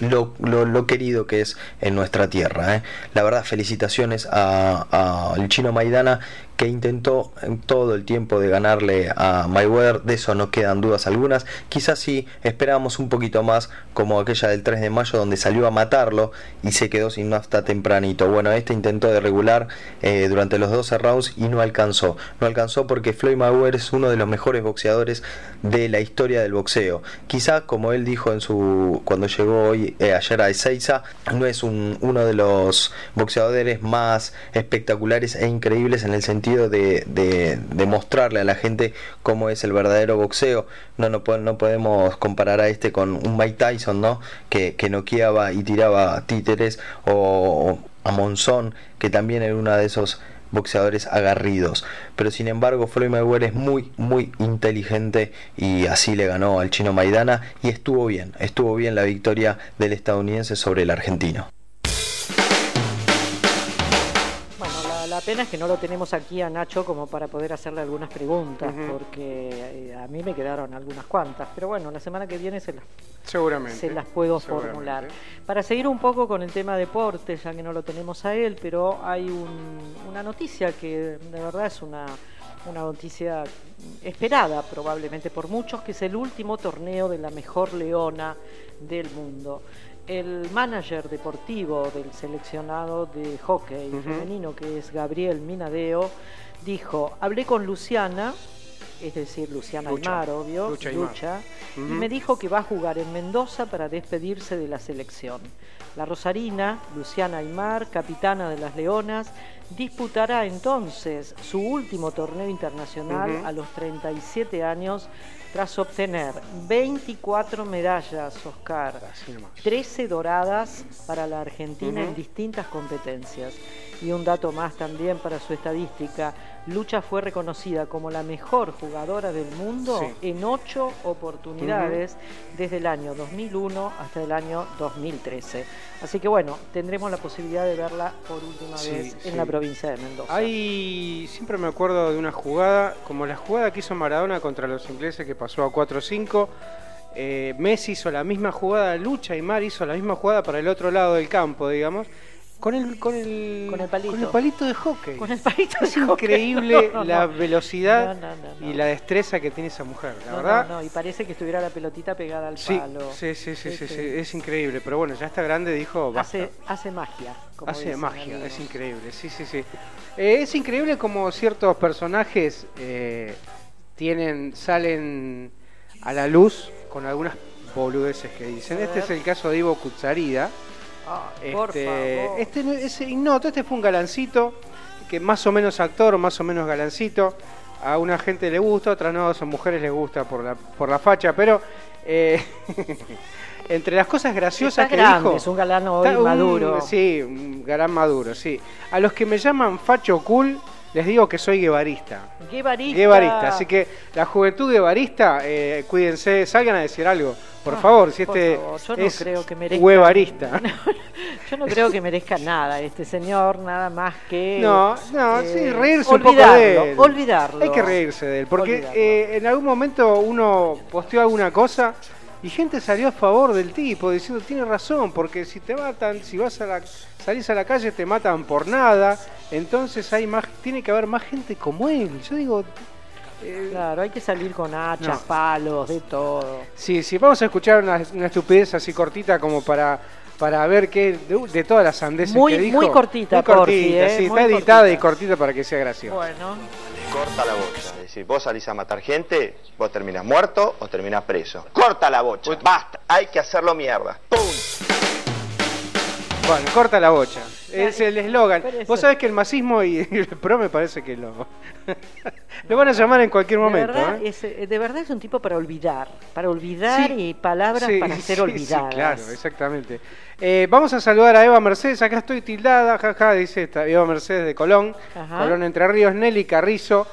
lo, lo- lo querido que es en nuestra tierra. ¿eh? La verdad, felicitaciones a- al chino Maidana que intentó en todo el tiempo de ganarle a Mayweather, de eso no quedan dudas algunas. Quizás sí esperábamos un poquito más, como aquella del 3 de mayo, donde salió a matarlo y se quedó sin hasta tempranito. Bueno, este intentó de regular eh, durante los 12 rounds y no alcanzó. No alcanzó porque Floyd Mayweather es uno de los mejores boxeadores de la historia del boxeo. Quizá, como él dijo en su cuando llegó hoy eh, ayer a Ezeiza, no es un, uno de los boxeadores más espectaculares e increíbles en el sentido de, mostrarle a la gente cómo es el verdadero boxeo. No, no, no podemos comparar a este con un Mike Tyson, ¿no? Que, que noqueaba y tiraba títeres o a Monzón, que también era uno de esos boxeadores agarridos. Pero sin embargo, Floyd Mayweather es muy, muy inteligente y así le ganó al chino Maidana y estuvo bien, estuvo bien la victoria del estadounidense sobre el argentino. La, la pena es que no lo tenemos aquí a Nacho como para poder hacerle algunas preguntas, porque eh, a mí me quedaron algunas cuantas, pero bueno, la semana que viene se las, Seguramente. se las puedo Seguramente. formular. Para seguir un poco con el tema deportes, ya que no lo tenemos a él, pero hay un- una noticia que de verdad es una, una noticia esperada probablemente por muchos, que es el último torneo de la mejor leona del mundo. El manager deportivo del seleccionado de hockey femenino, que es Gabriel Minadeo, dijo, hablé con Luciana, es decir, Luciana Lucha. Aymar, obvio, Lucha Aymar. Lucha, y me dijo que va a jugar en Mendoza para despedirse de la selección. La Rosarina, Luciana Aymar, capitana de las Leonas, disputará entonces su último torneo internacional a los 37 años tras obtener 24 medallas, Oscar, 13 doradas para la Argentina en distintas competencias. Y un dato más también para su estadística, Lucha fue reconocida como la mejor jugadora del mundo Sí. en ocho oportunidades desde el año 2001 hasta el año 2013. Así que bueno, tendremos la posibilidad de verla por última Sí, vez en sí. la provincia de Mendoza. Hay, siempre me acuerdo de una jugada, como la jugada que hizo Maradona contra los ingleses que pasó a 4-5. eh, Messi hizo la misma jugada, Lucha y Mar hizo la misma jugada para el otro lado del campo, digamos, con el, con el, Con el palito. con el palito de hockey. Con el palito es de increíble No, no, la no. velocidad y la destreza que tiene esa mujer, la verdad. y parece que estuviera la pelotita pegada al Sí, palo. sí, sí, sí, sí, es increíble, pero bueno, ya está grande, dijo, basta. Hace, hace magia. como Hace dicen magia, es increíble, sí, sí, sí. Eh, es increíble como ciertos personajes eh, tienen, salen a la luz con algunas boludeces que dicen. Este es el caso de Ivo Kutsarida. Ah, por Este, favor. este no es ignoto, este fue un galancito, que más o menos actor, más o menos galancito. A una gente le gusta, a otras no, son mujeres les gusta por la, por la facha, pero eh, entre las cosas graciosas que grande, dijo. es un galán hoy Está un- maduro. Sí, un galán maduro, sí. A los que me llaman facho cool, les digo que soy guevarista. Guevarista. Guevarista, así que la juventud guevarista, eh, cuídense, salgan a decir algo, por Ah, favor, si por este favor, yo no es creo que merezca- huevarista. Yo no creo que merezca nada este señor, nada más que. No, no, eh, sí, reírse un poco de él. Olvidarlo. Hay que reírse de él, porque eh, en algún momento uno posteó alguna cosa y gente salió a favor del tipo diciendo tiene razón, porque si te matan, si vas a la, salís a la calle te matan por nada, entonces hay más, tiene que haber más gente como él. Yo digo, Claro, hay que salir con hachas, No. palos, de todo. Sí, sí, vamos a escuchar una, una estupidez así cortita como para, para ver qué de, de todas las sandeces Muy- que dijo. muy cortita, Muy cortita, Porfi, ¿eh? sí, Muy está editada cortita. y cortita para que sea gracioso. Bueno. Corta la bocha. Es decir, vos salís a matar gente, vos terminás muerto o terminás preso. Corta la bocha. Basta. Hay que hacerlo mierda. ¡Pum! Bueno, corta la bocha. Es el eslogan. Vos sabés que el masismo y el pro me parece que lo, lo van a llamar en cualquier De momento. verdad, ¿eh? es, eh, de verdad es un tipo para olvidar. Para olvidar Sí. y palabras Sí, para ser sí, olvidadas. Claro, exactamente. Eh, vamos a saludar a Eva Mercedes, acá estoy tildada, jaja, dice esta, Eva Mercedes de Colón, Ajá. Colón Entre Ríos, Nelly Carrizo,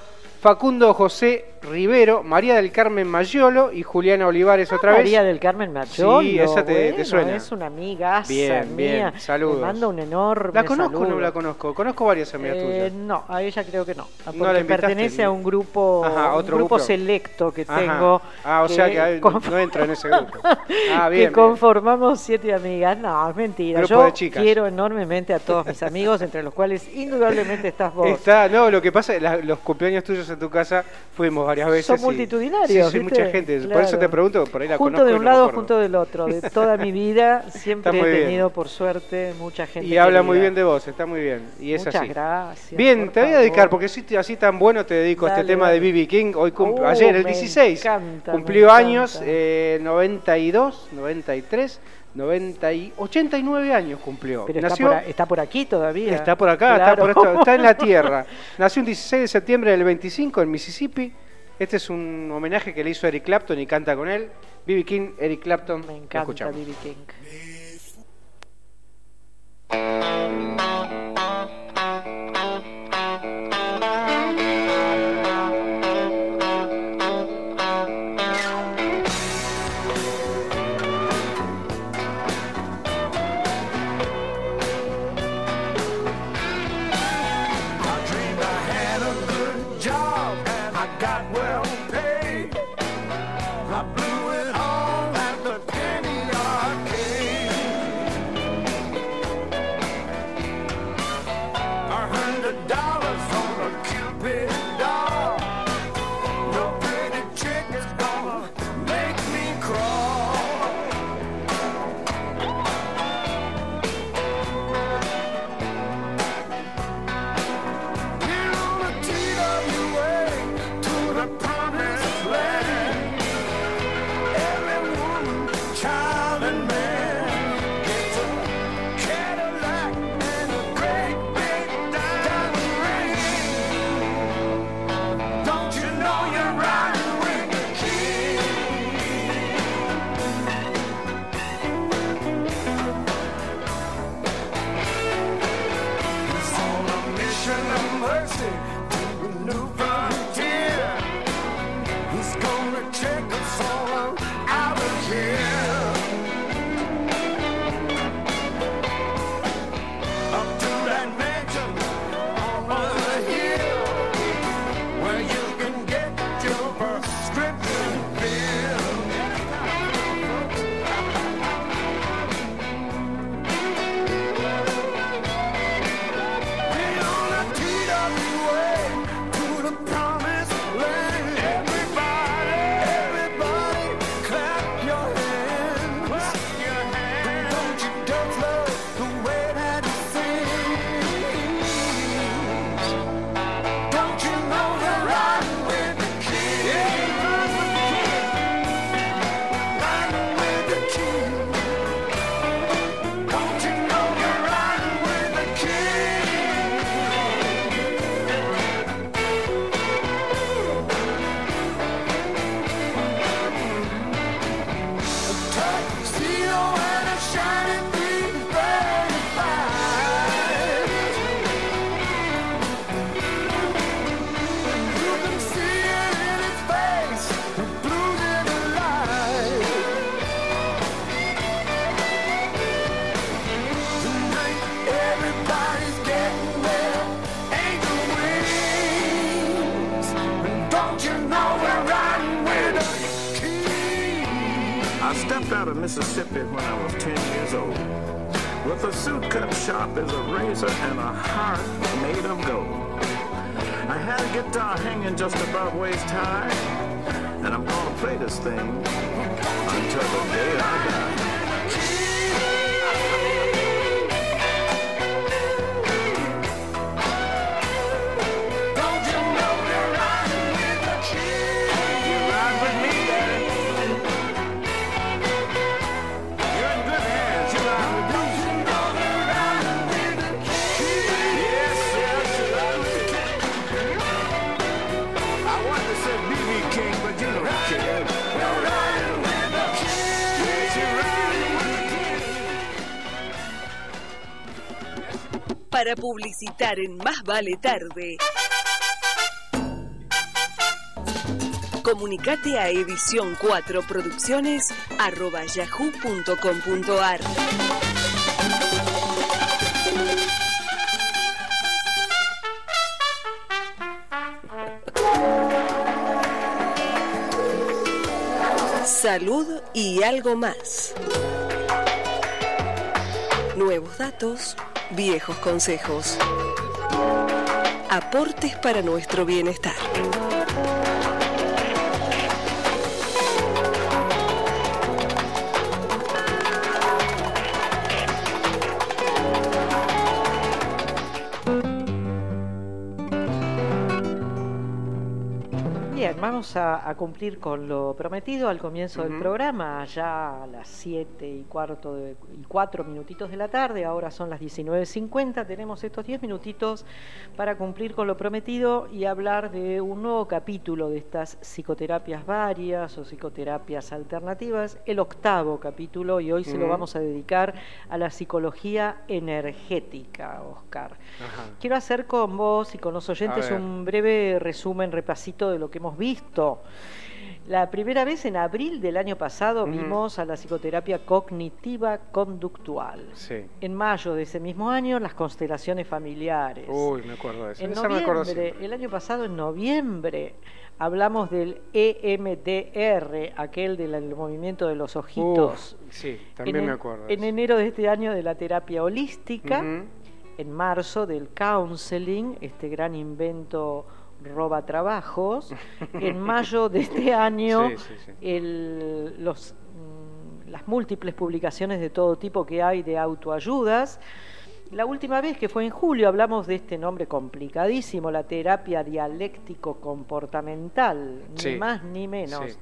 Facundo José Rivero, María del Carmen Mayolo y Juliana Olivares otra vez. Ah, María del Carmen Macholo. Sí, esa te, suena. Es una amiga Bien, mía. bien, saludos. Le mando un enorme ¿La conozco o no la conozco? Conozco varias amigas Eh, tuyas. no, a ella creo que no. ¿No Porque la invitaste? pertenece a un grupo, Ajá, un otro grupo grupo. selecto que Ajá. tengo. Ah, o sea que no entro en ese grupo. Ah, bien, que conformamos siete amigas. No, es mentira. Grupo Yo de chicas. quiero enormemente a todos mis amigos, entre los cuales indudablemente estás vos. Está, no, lo que pasa es la- los cumpleaños tuyos en tu casa fuimos varias veces. Son y- multitudinarios. Sí, sí, mucha gente. Por Claro. eso te pregunto, por ahí la Junto conozco de un lado, junto del otro. De toda mi vida siempre he tenido, por suerte, mucha gente. Y habla muy querida. bien de vos, está muy bien. Y es Muchas así. gracias, Bien, por te voy a dedicar, porque si así tan bueno te dedico a este Dale, tema dale. de B.B. King. Hoy Uh, ayer, el me 16, encanta, cumplió años, eh, 92, 93, 90 y 89 años cumplió. Pero está Nació, por, a- está por aquí todavía. Está por acá, está, por está en la tierra. Nació un 16 de septiembre del 25 en Mississippi. Este es un homenaje que le hizo Eric Clapton y canta con él. B.B. King, Eric Clapton. Me encanta. B.B. King. Publicitar en Más Vale Tarde. Comunicate a edición 4 producciones arroba yahoo.com.ar. Salud y algo más. Nuevos datos, viejos consejos. Aportes para nuestro bienestar. Vamos a, a cumplir con lo prometido al comienzo del programa, ya a las 7 y cuarto de, y 4 minutitos de la tarde, ahora son las 19.50, tenemos estos 10 minutitos para cumplir con lo prometido y hablar de un nuevo capítulo de estas psicoterapias varias o psicoterapias alternativas, el octavo capítulo y hoy se lo vamos a dedicar a la psicología energética, Oscar. Ajá. Quiero hacer con vos y con los oyentes un breve resumen, repasito de lo que hemos visto. La primera vez en abril del año pasado vimos a la psicoterapia cognitiva conductual. Sí. En mayo de ese mismo año, las constelaciones familiares. Uy, me acuerdo de eso. En Esa me noviembre, siempre. el año pasado, en noviembre, hablamos del EMDR, aquel del movimiento de los ojitos. Uf, sí, también en, me acuerdo. En enero de este año de la terapia holística, en marzo del counseling, este gran invento roba trabajos, en mayo de este año Sí, sí, sí. el- los, mm, las múltiples publicaciones de todo tipo que hay de autoayudas. La última vez que fue en julio hablamos de este nombre complicadísimo, la terapia dialéctico comportamental, Sí. ni más ni menos, Sí.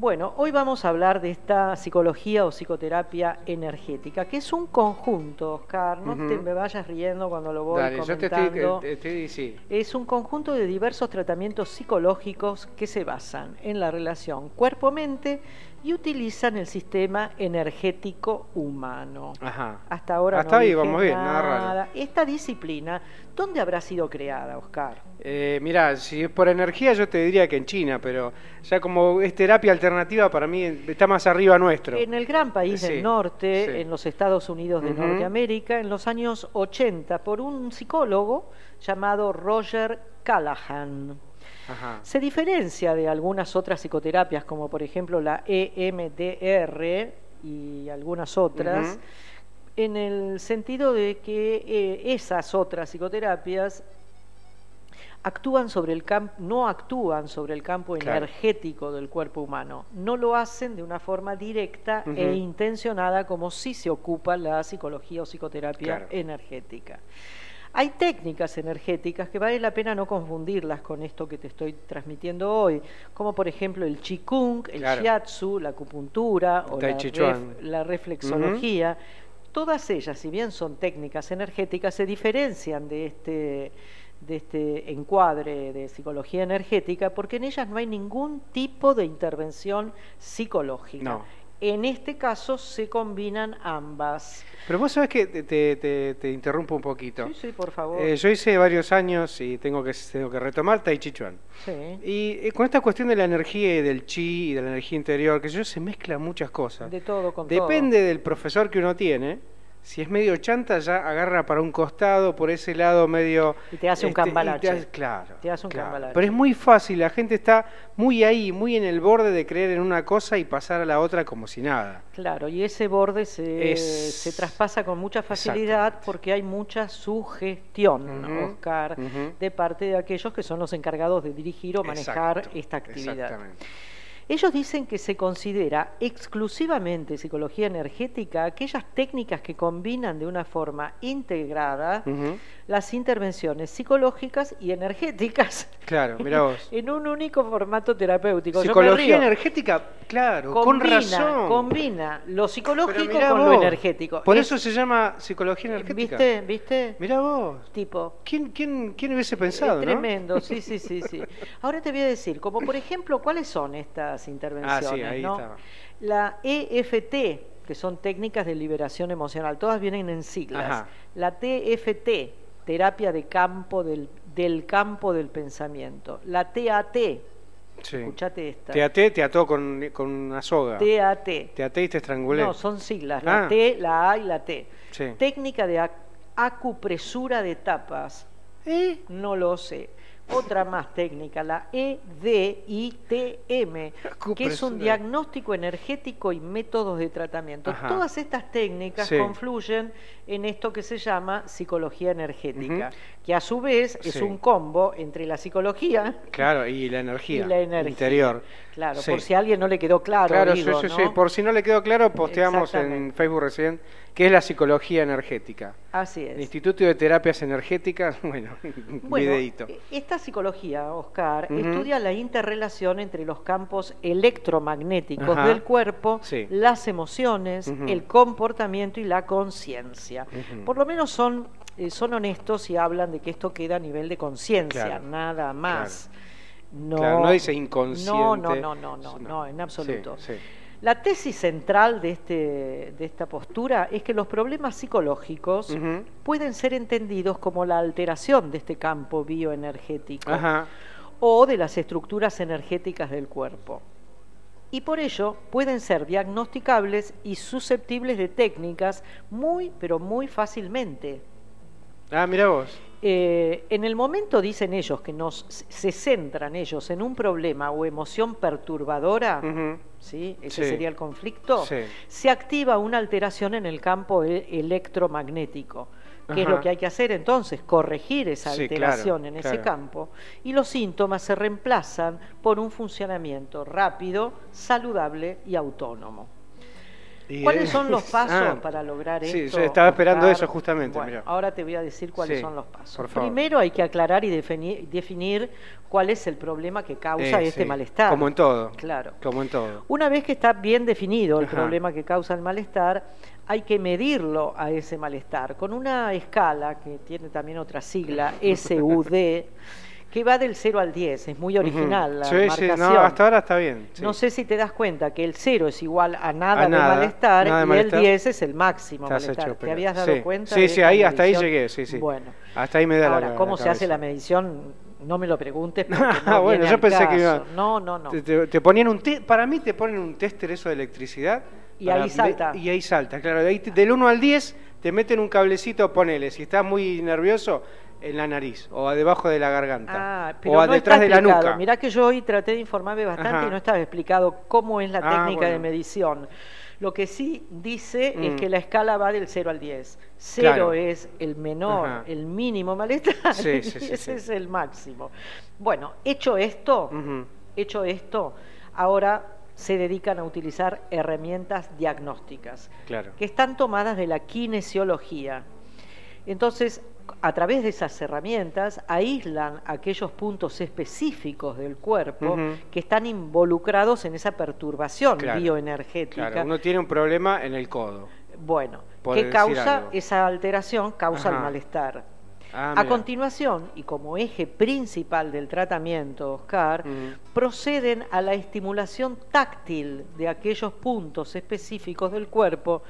Bueno, hoy vamos a hablar de esta psicología o psicoterapia energética, que es un conjunto, Oscar, no te me vayas riendo cuando lo voy Dale, yo te comentando. estoy, te estoy- sí. Es un conjunto de diversos tratamientos psicológicos que se basan en la relación cuerpo-mente y utilizan el sistema energético humano. Ajá. Hasta ahora Hasta no ahí vamos bien, nada raro. Esta disciplina, ¿dónde habrá sido creada, Oscar? Eh, mirá, si es por energía yo te diría que en China, pero ya como es terapia alternativa para mí está más arriba nuestro. En el gran país Sí, del norte, sí. en los Estados Unidos de. Norteamérica, en los años 80, por un psicólogo llamado Roger Callahan. Ajá. Se diferencia de algunas otras psicoterapias, como por ejemplo la EMDR y algunas otras, en el sentido de que eh, esas otras psicoterapias actúan sobre el campo, no actúan sobre el campo Claro. energético del cuerpo humano, no lo hacen de una forma directa e intencionada como si se ocupa la psicología o psicoterapia Claro. energética. Hay técnicas energéticas que vale la pena no confundirlas con esto que te estoy transmitiendo hoy, como por ejemplo el Qigong, el Claro. Shiatsu, la acupuntura o ref- la reflexología. Todas ellas, si bien son técnicas energéticas, se diferencian de este, de este encuadre de psicología energética porque en ellas no hay ningún tipo de intervención psicológica. No. En este caso se combinan ambas. Pero vos sabés que te, te- te- te interrumpo un poquito. Sí, sí, por favor. Eh, yo hice varios años y tengo que, tengo que retomar Tai Chi Chuan. Sí. Y eh, con esta cuestión de la energía y del chi y de la energía interior, que yo se mezclan muchas cosas. De todo con Depende del profesor que uno tiene, Si es medio chanta, ya agarra para un costado, por ese lado medio... Y te hace un este, cambalache. claro. Te hace un claro. cambalache. Pero es muy fácil, la gente está muy ahí, muy en el borde de creer en una cosa y pasar a la otra como si nada. Claro, y ese borde se, Es- se traspasa con mucha facilidad porque hay mucha sugestión, Oscar, de parte de aquellos que son los encargados de dirigir o manejar Exacto, esta actividad. Exactamente. Ellos dicen que se considera exclusivamente psicología energética aquellas técnicas que combinan de una forma integrada las intervenciones psicológicas y energéticas Claro, mirá vos. en un único formato terapéutico. Psicología energética, claro, con Combina, razón. combina lo psicológico con lo energético. Por Es- eso se llama psicología energética. ¿Viste? ¿Viste? Mirá vos. Tipo. ¿Quién, quién, quién hubiese pensado, es no? tremendo, sí, sí, sí, sí. Ahora te voy a decir, como por ejemplo, ¿cuáles son estas intervenciones? Ah, sí, ahí no? estaba. La EFT, que son técnicas de liberación emocional, todas vienen en siglas. Ajá. La TFT, terapia de campo del, del campo del pensamiento. La TAT, Sí. escuchate esta. Te até, te ató con, con una soga. TAT. Te até y te estrangulé. No, son siglas, la Ah. T, la A y la T. Sí. Técnica de ac- acupresura de tapas. ¿Eh? No lo sé. Otra más técnica, la EDITM, que es un diagnóstico energético y métodos de tratamiento. Ajá. Todas estas técnicas Sí. confluyen en esto que se llama psicología energética, que a su vez es Sí. un combo entre la psicología Claro, y la energía, y la energía. interior. Claro, Sí. por si a alguien no le quedó claro. Claro. Por si no le quedó claro, posteamos en. Facebook recién que es la psicología energética. Así El es. Instituto de Terapias Energéticas, bueno, videíto. e- psicología, Oscar, estudia la interrelación entre los campos electromagnéticos Ajá. del cuerpo, Sí. las emociones, el comportamiento y la conciencia. Por lo menos son, eh, son honestos y hablan de que esto queda a nivel de conciencia, Claro, nada más. No, Claro, no dice inconsciente. No, no, no, no, no, no, en absoluto. Sí, sí. La tesis central de, este, de esta postura es que los problemas psicológicos pueden ser entendidos como la alteración de este campo bioenergético Ajá. o de las estructuras energéticas del cuerpo. Y por ello pueden ser diagnosticables y susceptibles de técnicas muy, pero muy fácilmente. Ah, mira vos. Eh, en el momento, dicen ellos, que nos, se centran ellos en un problema o emoción perturbadora. ¿sí? ese Sí. sería el conflicto, Sí. se activa una alteración en el campo e- electromagnético. ¿Qué es lo que hay que hacer entonces? Corregir esa Sí, alteración claro, en ese claro. campo y los síntomas se reemplazan por un funcionamiento rápido, saludable y autónomo. Y, ¿Cuáles son los pasos ah, para lograr sí, esto? yo estaba esperando eso justamente, Bueno, ahora te voy a decir cuáles Sí, son los pasos. Primero hay que aclarar y defini- definir cuál es el problema que causa Eh, este sí, malestar. Como en todo. Claro. Como en todo. Una vez que está bien definido el Ajá. problema que causa el malestar, hay que medirlo a ese malestar con una escala que tiene también otra sigla, SUD, que va del 0 al 10. Es muy original Ujú. la Sí, sí, marcación. no, hasta ahora está bien. sí. No sé si te das cuenta que el 0 es igual a nada, A de nada, malestar nada de y malestar. el 10 es el máximo malestar. ¿Te habías dado Sí. cuenta? Sí, de sí, ahí, hasta ahí llegué, sí, sí. Bueno. Hasta ahí me da la- Ahora, la ¿cómo se hace la medición? No me lo preguntes. porque Ah, no bueno, yo pensé que iba. caso. No, no, no. Te, te- ponían un te- para mí te ponen un tester eso de electricidad. Y para- ahí salta. de- y ahí salta, claro. de ahí te- del 1 al 10 te meten un cablecito, ponele. Si estás muy nervioso, en la nariz o debajo de la garganta. Ah, pero o no detrás está de la nuca. Mirá que yo hoy traté de informarme bastante Ajá. y no estaba explicado cómo es la Ah, técnica de medición. Lo que sí dice es Mm. que la escala va del 0 al 10. 0 Claro. es el menor, Ajá. el mínimo malestar, Sí, sí, y sí, ese sí. es el máximo. Bueno, hecho esto, hecho esto, ahora se dedican a utilizar herramientas diagnósticas Claro. que están tomadas de la kinesiología. Entonces, a través de esas herramientas, aíslan aquellos puntos específicos del cuerpo que están involucrados en esa perturbación Claro. bioenergética. Claro, uno tiene un problema en el codo. Bueno, que causa algo. esa alteración, causa el malestar. Ah, A continuación, y como eje principal del tratamiento, Oscar, proceden a la estimulación táctil de aquellos puntos específicos del cuerpo,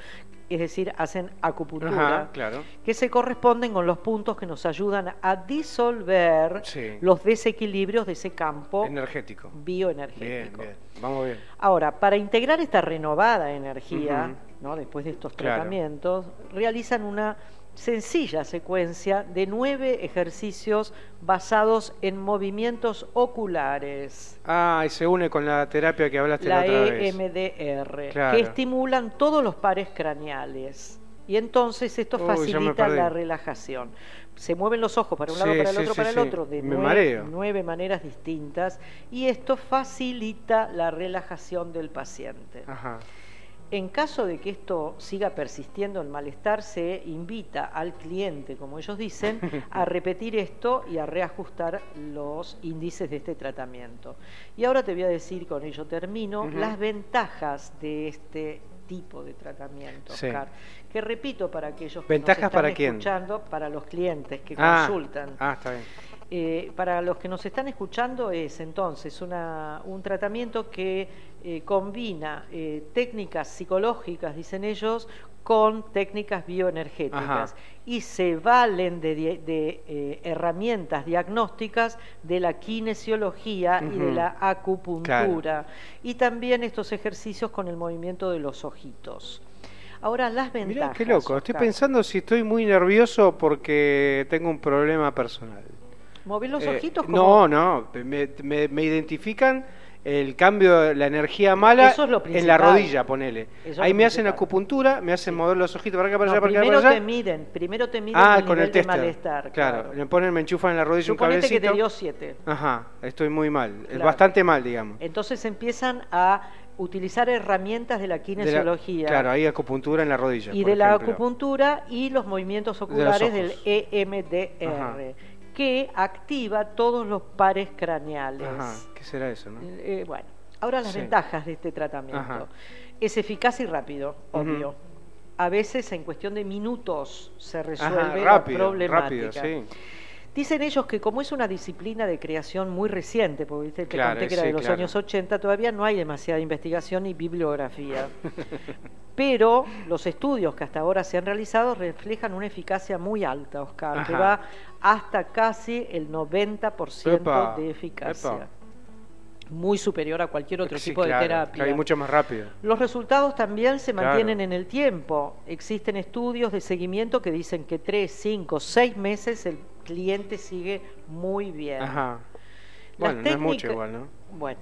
es decir, hacen acupuntura, Ajá, claro. que se corresponden con los puntos que nos ayudan a disolver Sí. los desequilibrios de ese campo Energético. bioenergético. Bien, bien. Vamos bien. Ahora, para integrar esta renovada energía, ¿no? después de estos Claro. tratamientos, realizan una sencilla secuencia de nueve ejercicios basados en movimientos oculares. Ah, y se une con la terapia que hablaste la, la E otra vez. EMDR, Claro. que estimulan todos los pares craneales. Y entonces esto Uy, facilita la relajación. Se mueven los ojos para un lado, para el sí, otro, sí, para el otro, de nueve, nueve maneras distintas. Y esto facilita la relajación del paciente. Ajá. En caso de que esto siga persistiendo el malestar, se invita al cliente, como ellos dicen, a repetir esto y a reajustar los índices de este tratamiento. Y ahora te voy a decir, con ello termino, las ventajas de este tipo de tratamiento, Sí. Oscar. Que repito para aquellos que ¿Ventajas nos están para quién? escuchando, para los clientes que Ah, consultan. Ah, está bien. Eh, para los que nos están escuchando es entonces una- un tratamiento que eh, combina eh, técnicas psicológicas, dicen ellos, con técnicas bioenergéticas Ajá. y se valen de, de, eh, herramientas diagnósticas de la kinesiología y de la acupuntura y también estos ejercicios con el movimiento de los ojitos. Ahora las ventajas. Mirá qué loco. Estoy pensando si estoy muy nervioso porque tengo un problema personal. Mover los Eh, ojitos como No, no. Me, me- me identifican el cambio la energía mala Eso es lo en la rodilla, ponele. Eso Ahí me hacen acupuntura, me hacen mover los ojitos para acá, para No, allá, para acá, primero te miden, primero te miden Ah, el con nivel el de malestar. Claro, me ponen, me enchufan en la rodilla Suponete un que cablecito. te dio 7. Ajá, estoy muy mal. Claro. Bastante mal, digamos. Entonces empiezan a utilizar herramientas de la De la- kinesiología claro, hay acupuntura en la rodilla. y por de la acupuntura y los movimientos oculares del. EMDR, Ajá. Que activa todos los pares craneales. Ajá, ¿qué será eso, no? Eh, bueno, ahora las Sí. ventajas de este tratamiento. Ajá. Es eficaz y rápido, obvio. A veces en cuestión de minutos se resuelve Ajá, la rápido, problemática. rápido, sí. Dicen ellos que como es una disciplina de creación muy reciente, porque ¿viste? te Claro, conté que era sí, de los claro. años 80, todavía no hay demasiada investigación y bibliografía. Pero los estudios que hasta ahora se han realizado reflejan una eficacia muy alta, Oscar, que va hasta casi el 90% Epa, de eficacia. epa. Muy superior a cualquier otro Sí, tipo claro, de terapia. hay mucho más rápido. Los resultados también se Claro. mantienen en el tiempo. Existen estudios de seguimiento que dicen que 3, 5, 6 meses el cliente sigue muy bien. Ajá. No es mucho igual, ¿no? Bueno.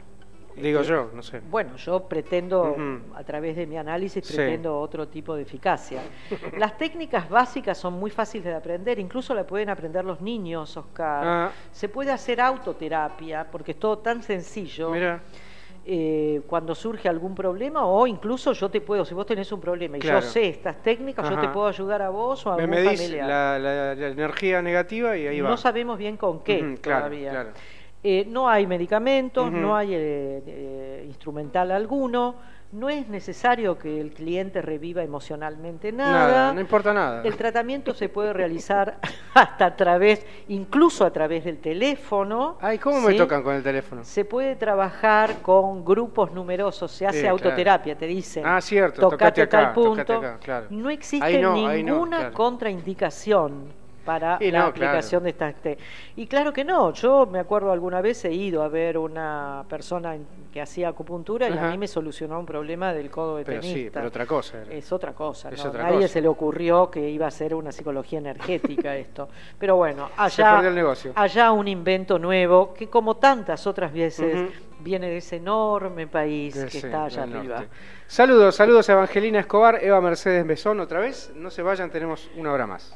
Digo este, yo, no sé. Bueno, yo pretendo, a través de mi análisis, Sí. pretendo otro tipo de eficacia. Las técnicas básicas son muy fáciles de aprender, incluso la pueden aprender los niños, Oscar. Ah. Se puede hacer autoterapia, porque es todo tan sencillo. Mira. eh, cuando surge algún problema, o incluso yo te puedo, si vos tenés un problema y Claro. yo sé estas técnicas, yo te puedo ayudar a vos o a Me algún medís familiar. la, la- la energía negativa y ahí va. no sabemos bien con qué claro, todavía. claro. Eh, no hay medicamentos, no hay eh, eh, instrumental alguno, no es necesario que el cliente reviva emocionalmente nada. Nada, no importa nada. El tratamiento se puede realizar hasta a través, incluso a través del teléfono. Ay, ¿cómo me tocan con el teléfono? Se puede trabajar con grupos numerosos, se hace Sí, claro. autoterapia, te dicen. Ah, cierto, tocate tocate a tal punto. tocate acá, claro. No existe no, no, ninguna claro. contraindicación para Y la no, aplicación de estas te- Y claro que no, yo me acuerdo alguna vez he ido a ver una persona que hacía acupuntura y a mí me solucionó un problema del codo de Pero sí, tenista. pero otra cosa era. Es otra cosa, Es ¿no? otra Nadie cosa. se le ocurrió que iba a ser una psicología energética esto. Pero bueno, allá, perdió el negocio. allá un invento nuevo que como tantas otras veces viene de ese enorme país Sí, que sí, está allá arriba. norte. Saludos, saludos a Evangelina Escobar, Eva Mercedes Besón otra vez. No se vayan, tenemos una hora más.